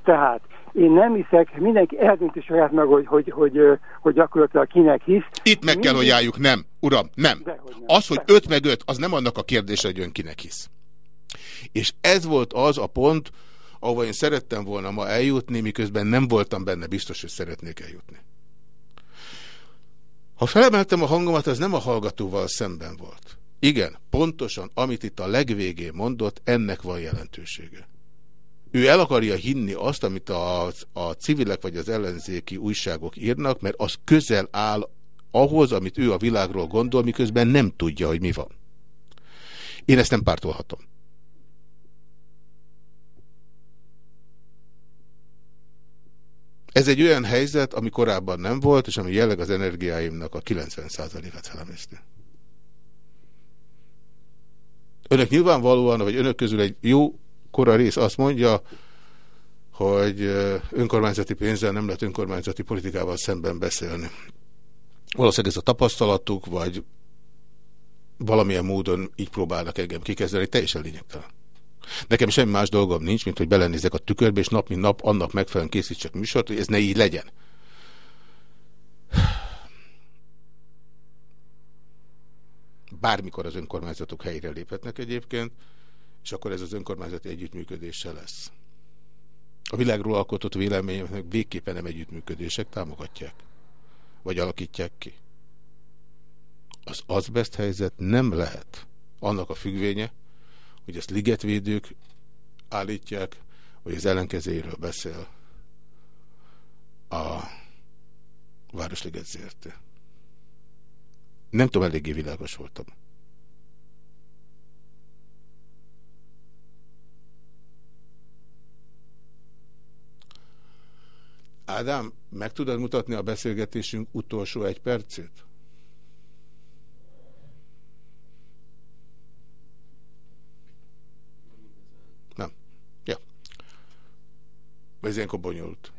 Tehát én nem hiszek, mindenki eldönti saját meg, hogy, hogy, hogy, hogy gyakorlatilag kinek hisz. Itt meg kell, hogy álljuk. Nem, uram, nem. Az, hogy öt meg öt, az nem annak a kérdése, hogy ön kinek hisz. És ez volt az a pont, ahova én szerettem volna ma eljutni, miközben nem voltam benne biztos, hogy szeretnék eljutni. Ha felemeltem a hangomat, az nem a hallgatóval szemben volt. Igen, pontosan, amit itt a legvégén mondott, ennek van jelentősége. Ő el akarja hinni azt, amit a, a civilek vagy az ellenzéki újságok írnak, mert az közel áll ahhoz, amit ő a világról gondol, miközben nem tudja, hogy mi van. Én ezt nem pártolhatom. Ez egy olyan helyzet, ami korábban nem volt, és ami jelleg az energiáimnak a 90%-át felemészti. Önök nyilvánvalóan, vagy önök közül egy jó kora rész azt mondja, hogy önkormányzati pénzzel nem lehet önkormányzati politikával szemben beszélni. Valószínűleg ez a tapasztalatuk, vagy valamilyen módon így próbálnak engem kikezdeni, teljesen lényegtelen. Nekem semmi más dolgom nincs, mint hogy belenézek a tükörbe, és nap mint nap annak megfelelően készítsek műsort, hogy ez ne így legyen. Bármikor az önkormányzatok helyre léphetnek egyébként, és akkor ez az önkormányzati együttműködéssel lesz. A világról alkotott vélemények végképpen nem együttműködések támogatják, vagy alakítják ki. Az azbest helyzet nem lehet annak a függvénye, hogy ezt ligetvédők állítják, vagy az ellenkezéről beszél a Városliget ZRT. Nem tudom, eléggé világos voltam. Ádám, meg tudod mutatni a beszélgetésünk utolsó egy percét? Nem. Ja. Ez ilyenkor bonyolult.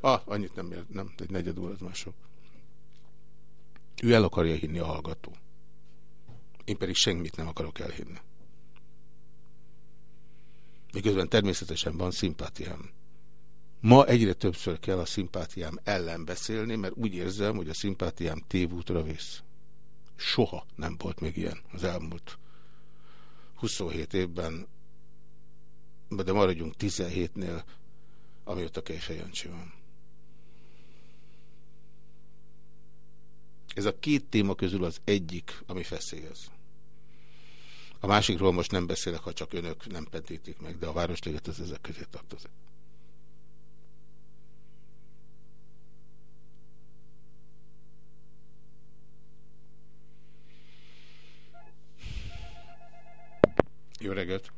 Ah, annyit nem ér, nem, egy negyed óra, az már sok. Ő el akarja hinni a hallgató. Én pedig semmit nem akarok elhinni. Miközben természetesen van szimpátiám. Ma egyre többször kell a szimpátiám ellen beszélni, mert úgy érzem, hogy a szimpátiám tévútra visz. Soha nem volt még ilyen az elmúlt 27 évben, de maradjunk 17-nél, amióta Kejfej Jancsi van. Ez a két téma közül az egyik, ami feszélyez. A másikról most nem beszélek, ha csak önök nem pentítik meg, de a Városliget az ezek közé tartozik. Jó reggelt!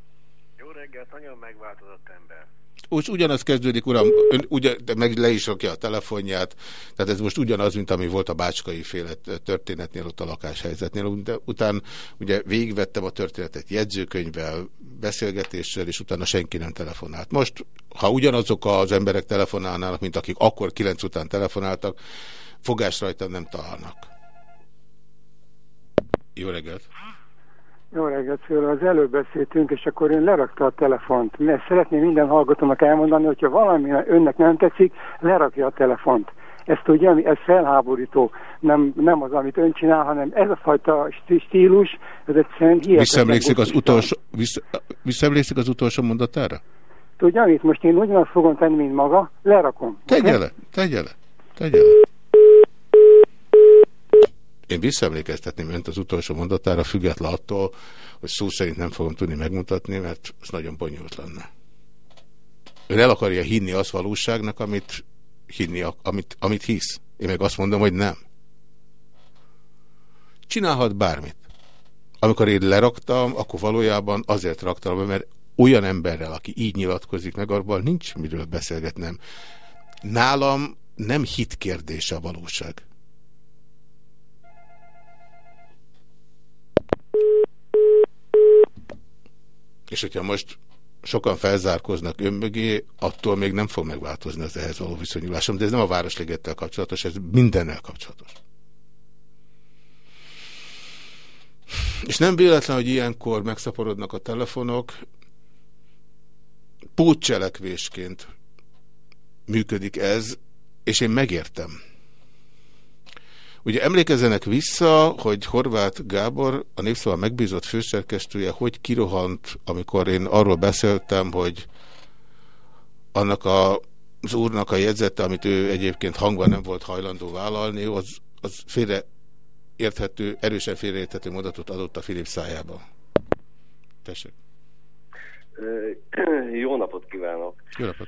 Jó reggelt, nagyon megváltozott ember. Úgy ugyanaz kezdődik, uram, ön ugye, de meg le is rakja a telefonját, tehát ez most ugyanaz, mint ami volt a bácskai féle történetnél, ott a lakáshelyzetnél, de után ugye végigvettem a történetet jegyzőkönyvvel, beszélgetéssel, és utána senki nem telefonált. Most, ha ugyanazok az emberek telefonálnának, mint akik akkor kilenc után telefonáltak, fogás rajta nem találnak. Jó reggelt! Jó reggelt, Főle. Az előbb beszéltünk, és akkor ön lerakta a telefont. Mert szeretném minden hallgatónak elmondani, hogyha valami önnek nem tetszik, lerakja a telefont. Ez tudja, ez felháborító. Nem, nem az, amit ön csinál, hanem ez a fajta stílus, ez egyszerűen hihetetlen. Visszaemlékszik az utolsó, vissza, visszaemlékszik az utolsó mondatára? Tudja, amit most én ugyanazt fogom tenni, mint maga, lerakom. Tegye le, tegye le, tegye le. Én visszaemlékeztetném önt az utolsó mondatára, független attól, hogy szó szerint nem fogom tudni megmutatni, mert az nagyon bonyolult lenne. Ön el akarja hinni az valóságnak, amit, hinni, amit, amit hisz. Én meg azt mondom, hogy nem. Csinálhat bármit. Amikor én leraktam, akkor valójában azért raktam mert olyan emberrel, aki így nyilatkozik meg, abban nincs miről beszélgetnem. Nálam nem hitkérdése a valóság. És hogyha most sokan felzárkoznak önmögé, attól még nem fog megváltozni az ehhez való viszonyulásom, de ez nem a Városligettel kapcsolatos, ez mindennel kapcsolatos. És nem véletlen, hogy ilyenkor megszaporodnak a telefonok, pótcselekvésként működik ez, és én megértem. Ugye emlékezzenek vissza, hogy Horváth Gábor, a Népszava megbízott főszerkesztője, hogy kirohant, amikor én arról beszéltem, hogy annak a, az úrnak a jegyzete, amit ő egyébként hangban nem volt hajlandó vállalni, az, az félre érthető, erősen félreérthető mondatot adott a Filip szájába. Tessék. Jó napot kívánok! Jó napot!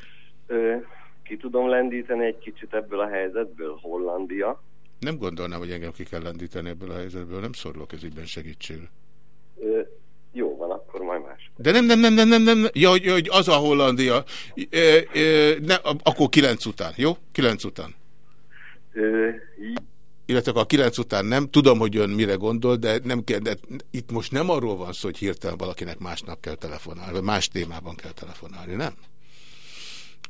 Ki tudom lendíteni egy kicsit ebből a helyzetből, Hollandia. Nem gondolnám, hogy engem ki kell lendíteni ebből a helyzetből, nem szorulok ez ügyben segítségre. Jó van, akkor majd más. De nem, nem, nem, nem, nem, nem. Ja, hogy, hogy az a Hollandia. E, e, ne, akkor kilenc után, jó? Kilenc után. Ö, illetve a kilenc után nem. Tudom, hogy ön mire gondol, de, nem kell, de itt most nem arról van szó, hogy hirtelen valakinek másnak kell telefonálni, vagy más témában kell telefonálni, nem?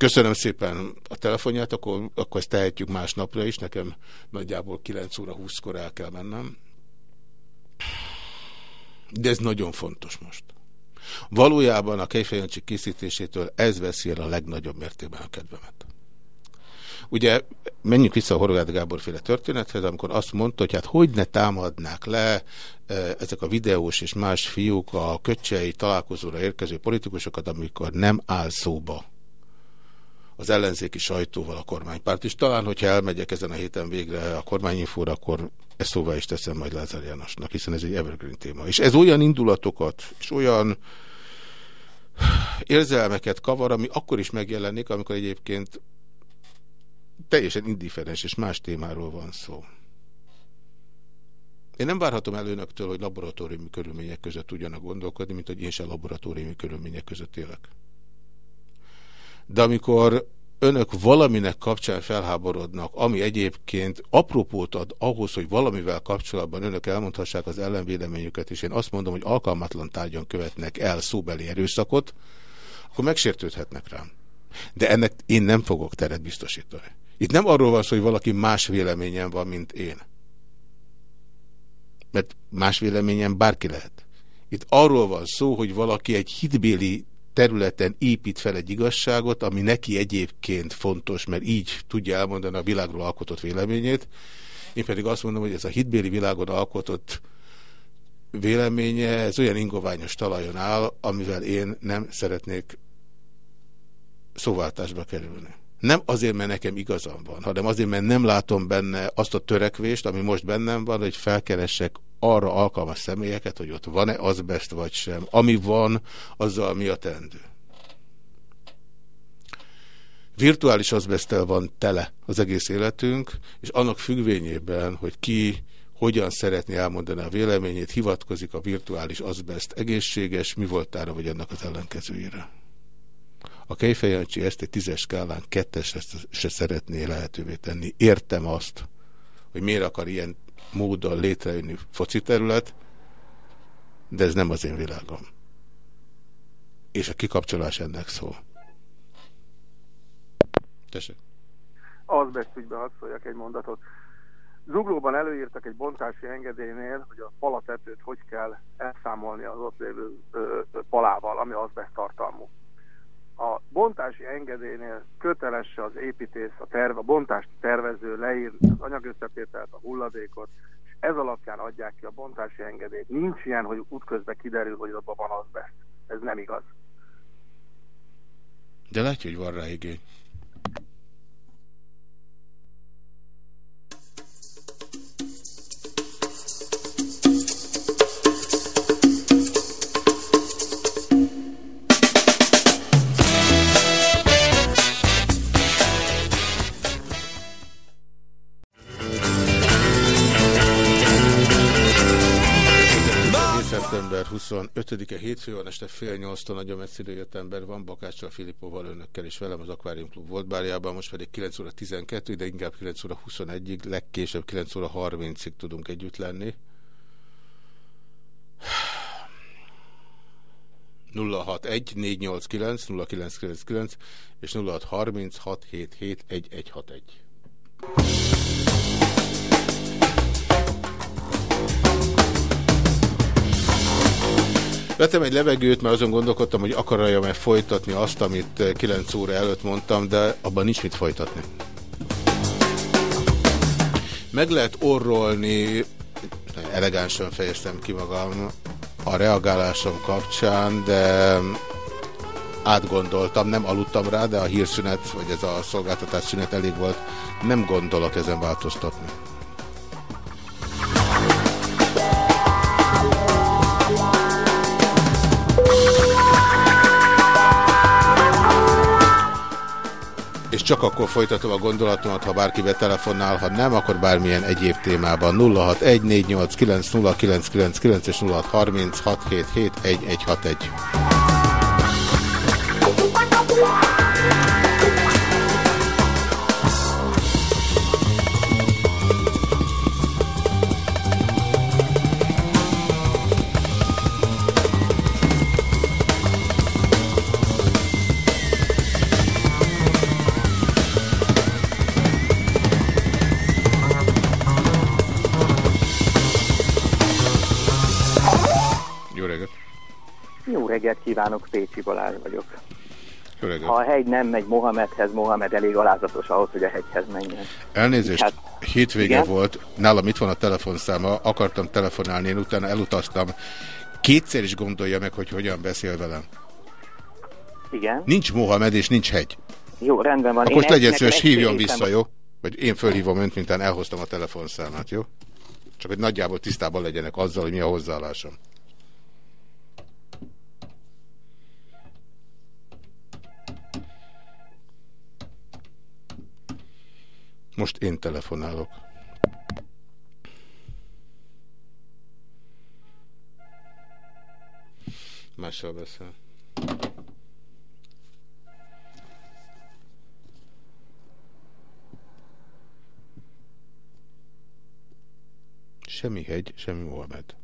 Köszönöm szépen a telefonját, akkor, akkor ezt tehetjük más napra is. Nekem nagyjából 9 óra 20-kor el kell mennem. De ez nagyon fontos most. Valójában a Kejfejancsi készítésétől ez veszi el a legnagyobb mértékben a kedvemet. Ugye menjünk vissza a Horváth Gábor féle történethez, amikor azt mondta, hogy hát hogy ne támadnák le e, ezek a videós és más fiúk a köcsei találkozóra érkező politikusokat, amikor nem áll szóba az ellenzéki sajtóval a kormánypárt. És talán, hogyha elmegyek ezen a héten végre a kormányinfóra, akkor ezt szóval is teszem majd Lázár Jánosnak, hiszen ez egy evergreen téma. És ez olyan indulatokat, és olyan érzelmeket kavar, ami akkor is megjelenik, amikor egyébként teljesen indifferens és más témáról van szó. Én nem várhatom el önöktől, hogy laboratóriumi körülmények között tudjanak gondolkodni, mint hogy én sem laboratóriumi körülmények között élek. De amikor önök valaminek kapcsán felháborodnak, ami egyébként apropót ad ahhoz, hogy valamivel kapcsolatban önök elmondhassák az ellenvéleményüket, és én azt mondom, hogy alkalmatlan tárgyan követnek el szóbeli erőszakot, akkor megsértődhetnek rám. De ennek én nem fogok teret biztosítani. Itt nem arról van szó, hogy valaki más véleményen van, mint én. Mert más véleményen bárki lehet. Itt arról van szó, hogy valaki egy hitbéli területen épít fel egy igazságot, ami neki egyébként fontos, mert így tudja elmondani a világról alkotott véleményét. Én pedig azt mondom, hogy ez a hitbéli világon alkotott véleménye, ez olyan ingoványos talajon áll, amivel én nem szeretnék szóváltásba kerülni. Nem azért, mert nekem igazam van, hanem azért, mert nem látom benne azt a törekvést, ami most bennem van, hogy felkeressek arra alkalmas személyeket, hogy ott van-e azbest vagy sem. Ami van, azzal mi a tendő. Virtuális azbesztel van tele az egész életünk, és annak függvényében, hogy ki hogyan szeretné elmondani a véleményét, hivatkozik a virtuális azbest egészséges, mi voltára vagy annak az ellenkezőjére. A Kejfejancsi ezt egy tízes skálán kettes se szeretné lehetővé tenni. Értem azt, hogy miért akar ilyen módon létrejönni foci terület, de ez nem az én világom. És a kikapcsolás ennek szól. Tessék. Az ügyben hadd szóljak egy mondatot. Zuglóban előírtak egy bontási engedélynél, hogy a palatetőt hogy kell elszámolni az ott lévő ö, palával, ami azbest tartalmú bontási engedélynél köteles az építész, a, terve, a bontást tervező leír az anyagösszetételt, a hulladékot, és ez alapján adják ki a bontási engedélyt. Nincs ilyen, hogy útközben kiderül, hogy abban van azbest. Ez nem igaz. De látja, hogy van rá igény. Szeptember 25-e hétfő van, este fél nyolctól nagyon messzire jött ember. Van, Bakáccsal, Filipóval, önökkel és velem az Aquarium Club volt bárjában, most pedig 9 óra 12, de inkább 9 óra 21-ig, legkésőbb 9 óra 30-ig tudunk együtt lenni. 061 489 0999 és 0630 Vettem egy levegőt, mert azon gondolkodtam, hogy akarom-e folytatni azt, amit 9 óra előtt mondtam, de abban nincs mit folytatni. Meg lehet orrolni, elegánsan fejeztem ki magam a reagálásom kapcsán, de átgondoltam, nem aludtam rá, de a hírszünet, vagy ez a szolgáltatás szünet elég volt, nem gondolok ezen változtatni. Csak akkor folytatom a gondolatomat, ha bárki betelefonál, ha nem, akkor bármilyen egyéb témában 0614890999 és 0636771161. reggelt kívánok, Pécsi Balázs vagyok. Öreged. Ha a hegy nem megy Mohamedhez, Mohamed elég alázatos ahhoz, hogy a hegyhez menjen. Elnézést, hát, hétvége igen? volt, nálam itt van a telefonszáma, akartam telefonálni, én utána elutaztam. Kétszer is gondolja meg, hogy hogyan beszél velem. Igen. Nincs Mohamed és nincs hegy. Jó, rendben van. Akkor most legyen szíves, hívjon vissza, jó? Vagy én fölhívom önt, mintán elhoztam a telefonszámát, jó? Csak hogy nagyjából tisztában legyenek azzal, hogy mi a hozzáállásom. Most én telefonálok. Mással beszél. Semmi hegy, semmi Mohamed.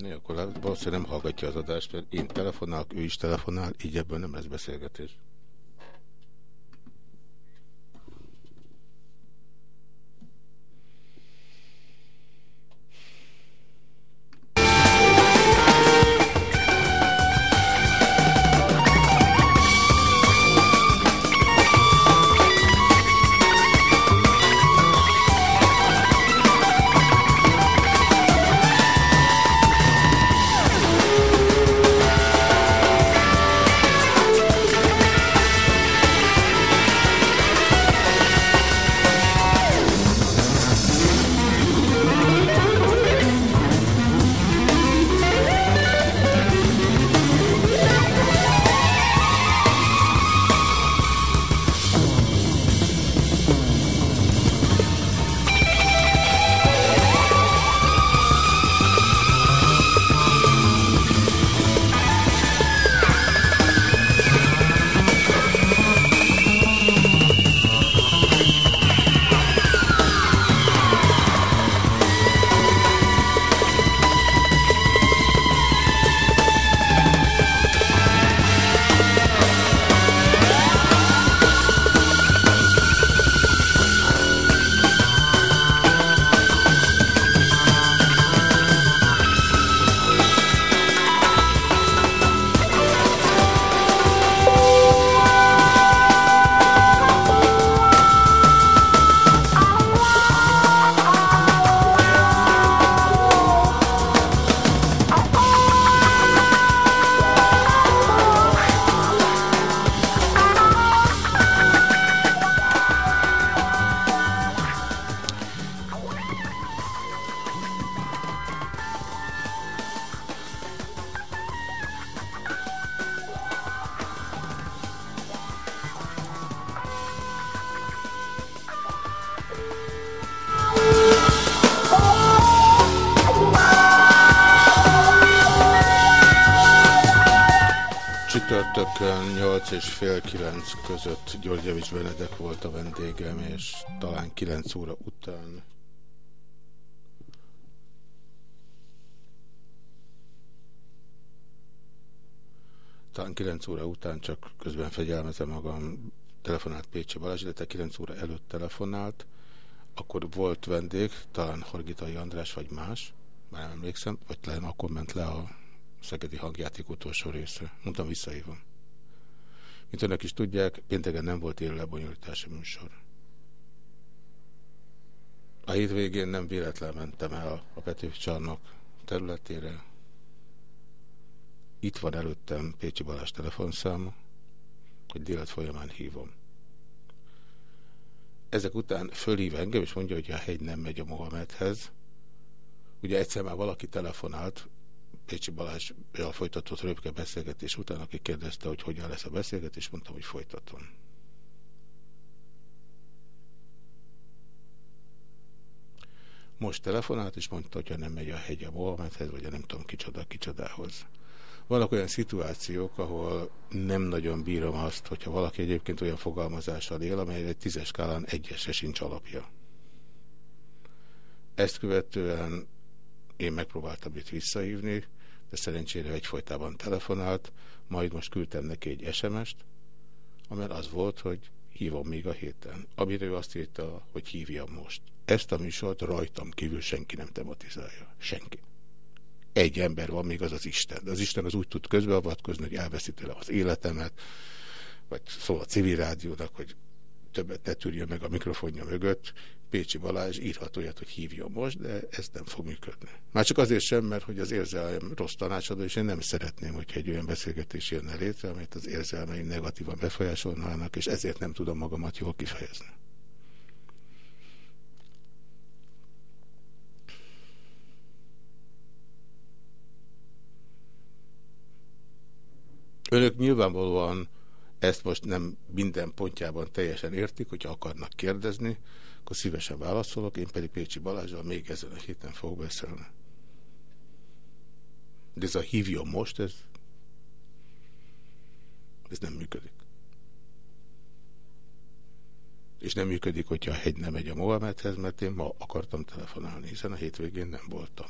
Ne, akkor valószínűleg nem hallgatja az adást, mert én telefonálok, ő is telefonál, így ebből nem lesz beszélgetés. 8 és fél 9 között Györgyevics Benedek volt a vendégem, és talán 9 óra után talán 9 óra után csak közben fegyelmezem magam, telefonált Pécsi Balázs, illetve 9 óra előtt telefonált, akkor volt vendég, talán Horgitai András vagy más, már nem emlékszem, vagy talán akkor ment le a Szegedi hangjáték utolsó része. Mondtam, visszahívom. Mint önök is tudják, pénteken nem volt élő lebonyolítási műsor. A hétvégén nem véletlen mentem el a Petőfi csarnok területére. Itt van előttem Pécsi Balázs telefonszáma, hogy délet folyamán hívom. Ezek után fölhív engem, és mondja, hogy a hegy nem megy a Mohamedhez. Ugye egyszer már valaki telefonált, Pécsi Balázs folytatott röpke beszélgetés után, aki kérdezte, hogy hogyan lesz a beszélgetés, mondtam, hogy folytatom. Most telefonált, és mondta, hogy nem megy a hegy a Mohamedhez, vagy a nem tudom kicsoda kicsodához. Vannak olyan szituációk, ahol nem nagyon bírom azt, hogyha valaki egyébként olyan fogalmazással él, amely egy tízes skálán egyesre sincs alapja. Ezt követően én megpróbáltam itt visszahívni, de szerencsére egyfolytában telefonált, majd most küldtem neki egy SMS-t, amely az volt, hogy hívom még a héten. Amire ő azt írta, hogy hívjam most. Ezt a műsort rajtam kívül senki nem tematizálja. Senki. Egy ember van még, az az Isten. Az Isten az úgy tud közbeavatkozni, hogy elveszi tőle az életemet, vagy szól a civil rádiónak, hogy többet ne tűrjön meg a mikrofonja mögött, Pécsi Balázs írhat olyat, hogy hívjon most, de ez nem fog működni. Már csak azért sem, mert hogy az érzelem rossz tanácsadó, és én nem szeretném, hogy egy olyan beszélgetés jönne létre, amit az érzelmeim negatívan befolyásolnának, és ezért nem tudom magamat jól kifejezni. Önök nyilvánvalóan ezt most nem minden pontjában teljesen értik, hogyha akarnak kérdezni, akkor szívesen válaszolok, én pedig Pécsi Balázsral még ezen a héten fogok beszélni. De ez a hívjon most, ez, ez nem működik. És nem működik, hogyha a hegy nem megy a Mohamedhez, mert én ma akartam telefonálni, hiszen a hétvégén nem voltam.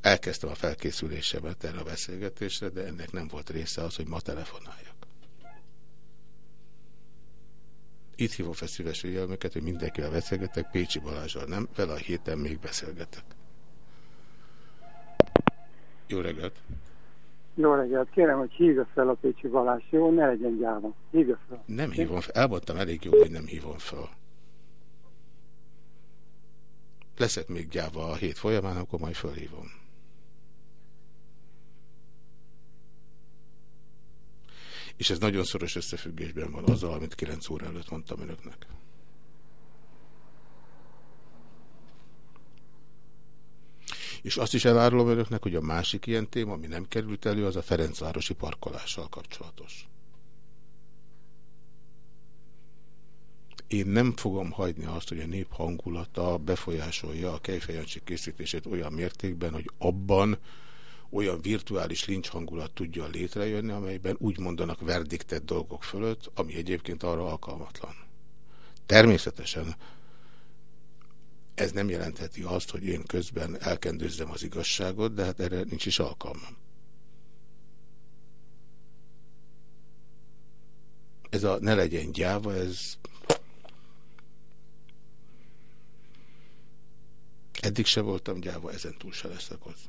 Elkezdtem a felkészülésemet erre a beszélgetésre, de ennek nem volt része az, hogy ma telefonáljak. Itt hívom fel szíves figyelmeket, hogy mindenkivel beszélgetek, Pécsi Balázsral nem, vele a héten még beszélgetek. Jó reggelt! Jó reggelt! Kérem, hogy hívja fel a Pécsi Balázs, jó? Ne legyen gyáva. Hívja fel. Nem hívom fel. Elmondtam elég jó, hogy nem hívom fel. Leszek még gyáva a hét folyamán, akkor majd felhívom. És ez nagyon szoros összefüggésben van azzal, amit 9 óra előtt mondtam önöknek. És azt is elárulom önöknek, hogy a másik ilyen téma, ami nem került elő, az a Ferencvárosi parkolással kapcsolatos. Én nem fogom hagyni azt, hogy a nép hangulata befolyásolja a Kejfejancsi készítését olyan mértékben, hogy abban olyan virtuális lincs hangulat tudja létrejönni, amelyben úgy mondanak verdiktet dolgok fölött, ami egyébként arra alkalmatlan. Természetesen ez nem jelentheti azt, hogy én közben elkendőzzem az igazságot, de hát erre nincs is alkalmam. Ez a ne legyen gyáva, ez eddig se voltam gyáva, ezen túl se leszek az.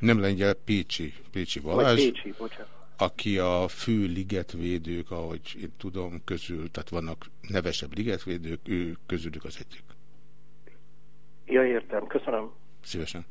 Nem lengyel, Pécsi, Pécsi Vagy Balázs. Pécsi, bocsánat. aki a fő ligetvédők, ahogy én tudom, közül, tehát vannak nevesebb ligetvédők, ő közülük az egyik. Ja, értem. Köszönöm. Szívesen.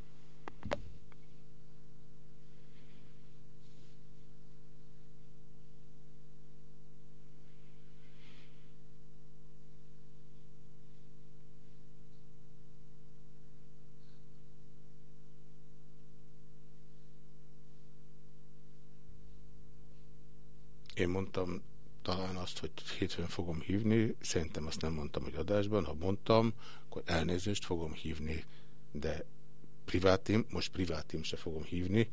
Mondtam talán azt, hogy hétfőn fogom hívni, szerintem azt nem mondtam, hogy adásban, ha mondtam, akkor elnézést fogom hívni, de privátim, most privátim se fogom hívni,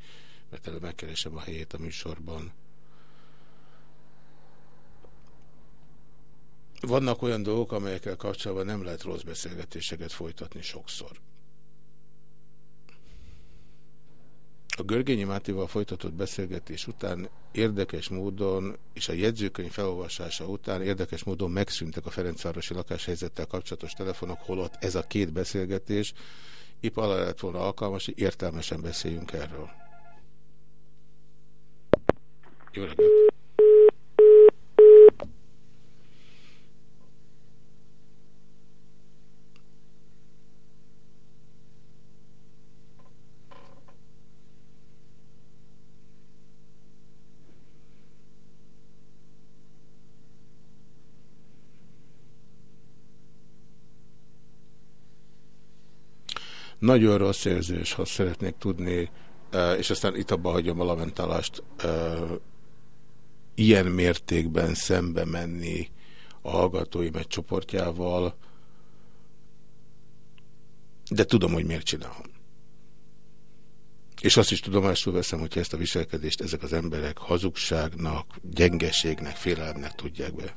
mert előbb megkeresem a helyét a műsorban. Vannak olyan dolgok, amelyekkel kapcsolatban nem lehet rossz beszélgetéseket folytatni sokszor. A Görgényi Mátéval folytatott beszélgetés után érdekes módon, és a jegyzőkönyv felolvasása után érdekes módon megszűntek a Ferencvárosi lakáshelyzettel kapcsolatos telefonok, holott ez a két beszélgetés épp alá lett volna alkalmas, hogy értelmesen beszéljünk erről. Jó reggelt! Nagyon rossz érzés, ha szeretnék tudni, és aztán itt abba hagyom a lamentálást, ilyen mértékben szembe menni a hallgatóim egy csoportjával, de tudom, hogy miért csinálom. És azt is tudomásul veszem, hogyha ezt a viselkedést ezek az emberek hazugságnak, gyengeségnek, félelemnek tudják be.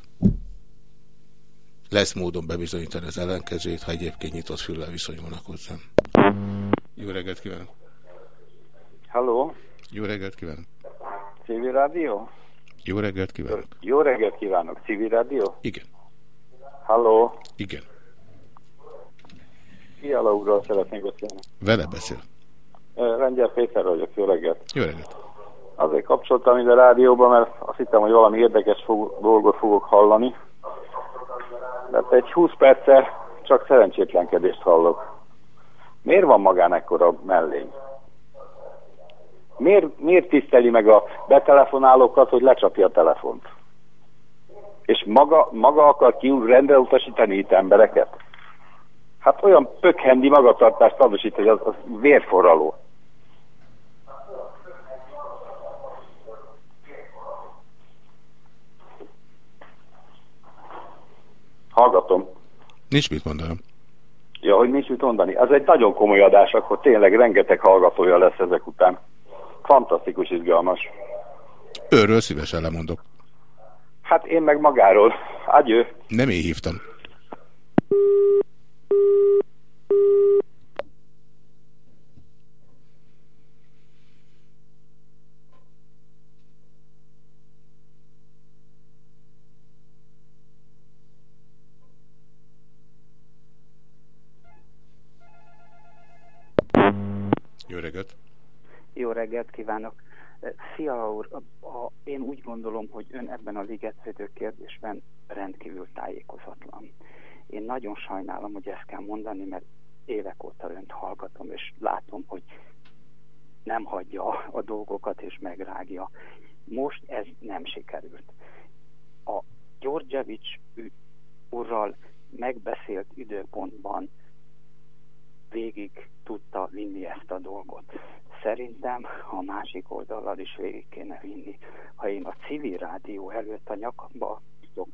Lesz módon bebizonyítani az ellenkezőjét, ha egyébként nyitott füllel viszonyulnak hozzám. Jó reggelt kívánok! Halló, Jó reggelt kívánok! civil rádió? Jó reggelt kívánok! Jó reggelt kívánok, civil rádió? Igen. Halló, Igen. Fiala úrral szeretnék beszélni. Vele beszél. Lengyel Péter vagyok, jó reggelt. Jó reggelt. Azért kapcsoltam ide a rádióba, mert azt hittem, hogy valami érdekes fog, dolgot fogok hallani. De hát egy 20 perce csak szerencsétlenkedést hallok. Miért van magán ekkora mellény? Miért, miért tiszteli meg a betelefonálókat, hogy lecsapja a telefont? És maga, maga akar kiúr rendre utasítani itt embereket? Hát olyan pökhendi magatartást tanúsít, hogy az, az vérforraló. Hallgatom. Nincs mit mondanom. Ja, hogy nincs mit mondani. Ez egy nagyon komoly adás, akkor tényleg rengeteg hallgatója lesz ezek után. Fantasztikus, izgalmas. Őről szívesen lemondok. Hát én meg magáról. Agyő. Nem én hívtam. Reggelt kívánok! Szia úr, a, a, én úgy gondolom, hogy ön ebben a ligetvédő kérdésben rendkívül tájékozatlan. Én nagyon sajnálom, hogy ezt kell mondani, mert évek óta önt hallgatom, és látom, hogy nem hagyja a dolgokat és megrágja. Most ez nem sikerült. A Györgyevics úrral megbeszélt időpontban végig tudta vinni ezt a dolgot. Szerintem a másik oldallal is végig kéne vinni. Ha én a civil rádió előtt a nyakamba tudok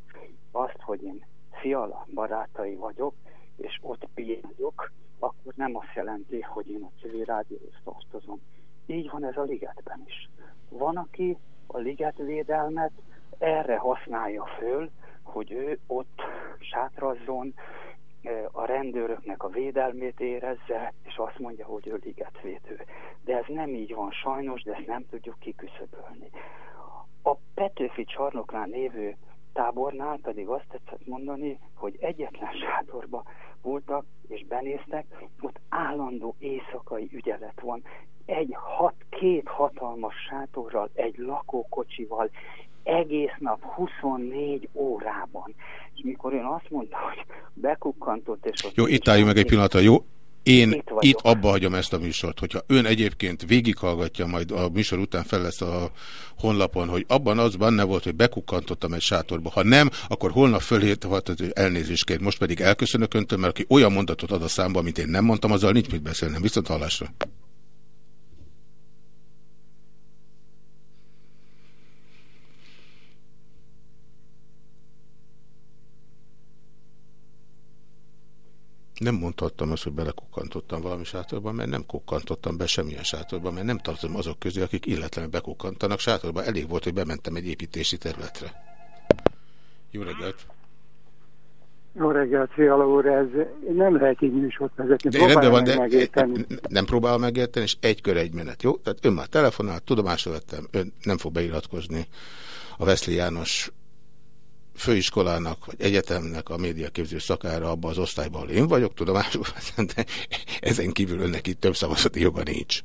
azt, hogy én fiala barátai vagyok, és ott piányok, akkor nem azt jelenti, hogy én a civil rádióhoz tartozom. Így van ez a ligetben is. Van, aki a ligetvédelmet erre használja föl, hogy ő ott sátrazzon, a rendőröknek a védelmét érezze, és azt mondja, hogy ő ligetvédő. De ez nem így van sajnos, de ezt nem tudjuk kiküszöbölni. A Petőfi csarnoknál lévő tábornál pedig azt tetszett mondani, hogy egyetlen sátorba voltak és benéztek, ott állandó éjszakai ügyelet van. Egy hat, két hatalmas sátorral, egy lakókocsival, egész nap 24 órában. És mikor ön azt mondta, hogy bekukkantott, és Jó, itt álljunk meg egy pillanatra, jó? Én Itt itt, vagyok. itt abba hagyom ezt a műsort, hogyha ön egyébként végighallgatja, majd a műsor után fel lesz a honlapon, hogy abban az benne volt, hogy bekukkantottam egy sátorba. Ha nem, akkor holnap fölét volt, hogy elnézést kér. Most pedig elköszönök öntől, mert aki olyan mondatot ad a számba, mint én nem mondtam, azzal nincs mit beszélnem. Viszont hallásra. Nem mondhattam azt, hogy belekukkantottam valami sátorba, mert nem kukkantottam be semmilyen sátorba, mert nem tartom azok közé, akik illetlenül bekukkantanak sátorba. Elég volt, hogy bementem egy építési területre. Jó reggelt! Jó reggelt, Fiala úr, ez nem lehet így műsort vezetni. De rendben van, de megérteni. nem próbál megérteni, és egy kör egy menet, jó? Tehát ön már telefonál, tudomásra vettem, ön nem fog beiratkozni a Veszli János főiskolának, vagy egyetemnek a médiaképző szakára abba az osztályban, ahol én vagyok, tudomásul veszem, de ezen kívül önnek itt több szavazati joga nincs.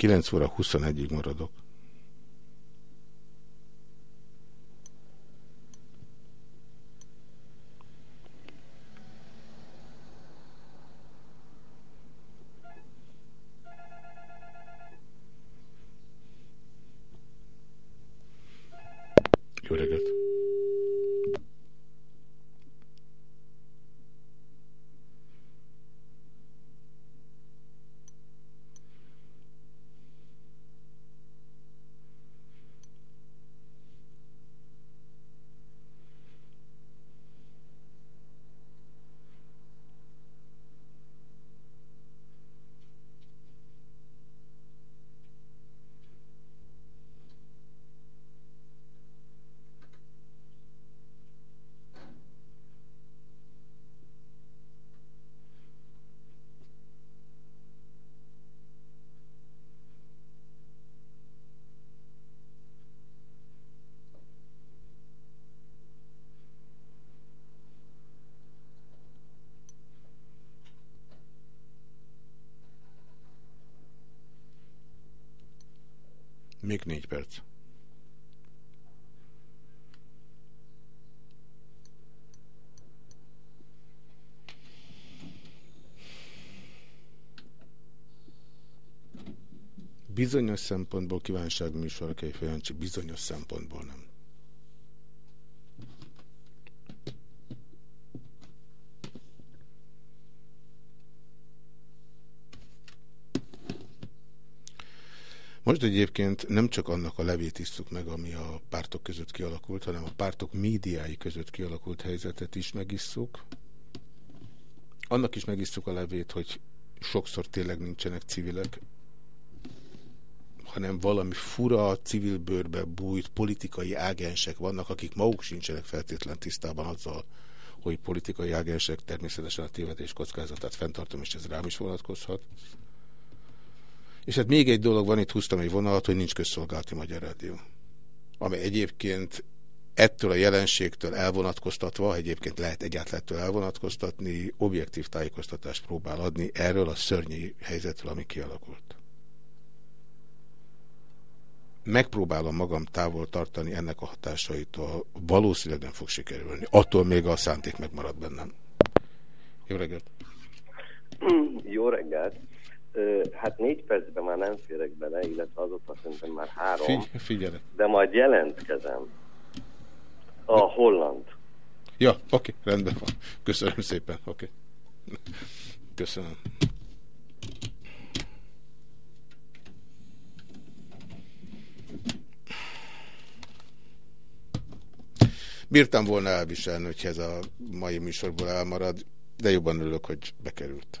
Kilenc óra 21-ig maradok. Még négy perc. Bizonyos szempontból kívánság műsor, Kejfej Jancsi, bizonyos szempontból nem. Most egyébként nem csak annak a levét isszuk meg, ami a pártok között kialakult, hanem a pártok médiái között kialakult helyzetet is megisszuk. Annak is megisszuk a levét, hogy sokszor tényleg nincsenek civilek, hanem valami fura, civil bőrbe bújt politikai ágensek vannak, akik maguk sincsenek feltétlen tisztában azzal, hogy politikai ágensek természetesen a tévedés kockázatát fenntartom, és ez rám is vonatkozhat. És hát még egy dolog van, itt húztam egy vonalat, hogy nincs közszolgálati Magyar Rádió. Ami egyébként ettől a jelenségtől elvonatkoztatva, egyébként lehet egyáltalán elvonatkoztatni, objektív tájékoztatást próbál adni erről a szörnyű helyzetről, ami kialakult. Megpróbálom magam távol tartani ennek a hatásaitól, valószínűleg nem fog sikerülni. Attól még a szánték megmarad bennem. Jó reggelt! Jó reggelt! hát négy percben már nem férek bele, illetve azóta szerintem már három. Figy figyelek. De majd jelentkezem. A de... holland. Ja, oké, rendben van. Köszönöm szépen, oké. Köszönöm. Bírtam volna elviselni, hogy ez a mai műsorból elmarad, de jobban örülök, hogy bekerült.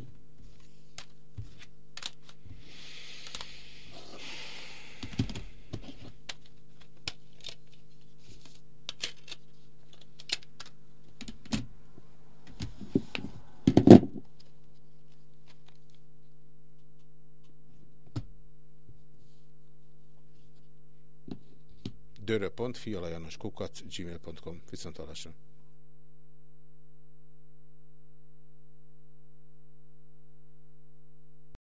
dörö.fialajanoskukac.gmail.com. Viszont hallásra.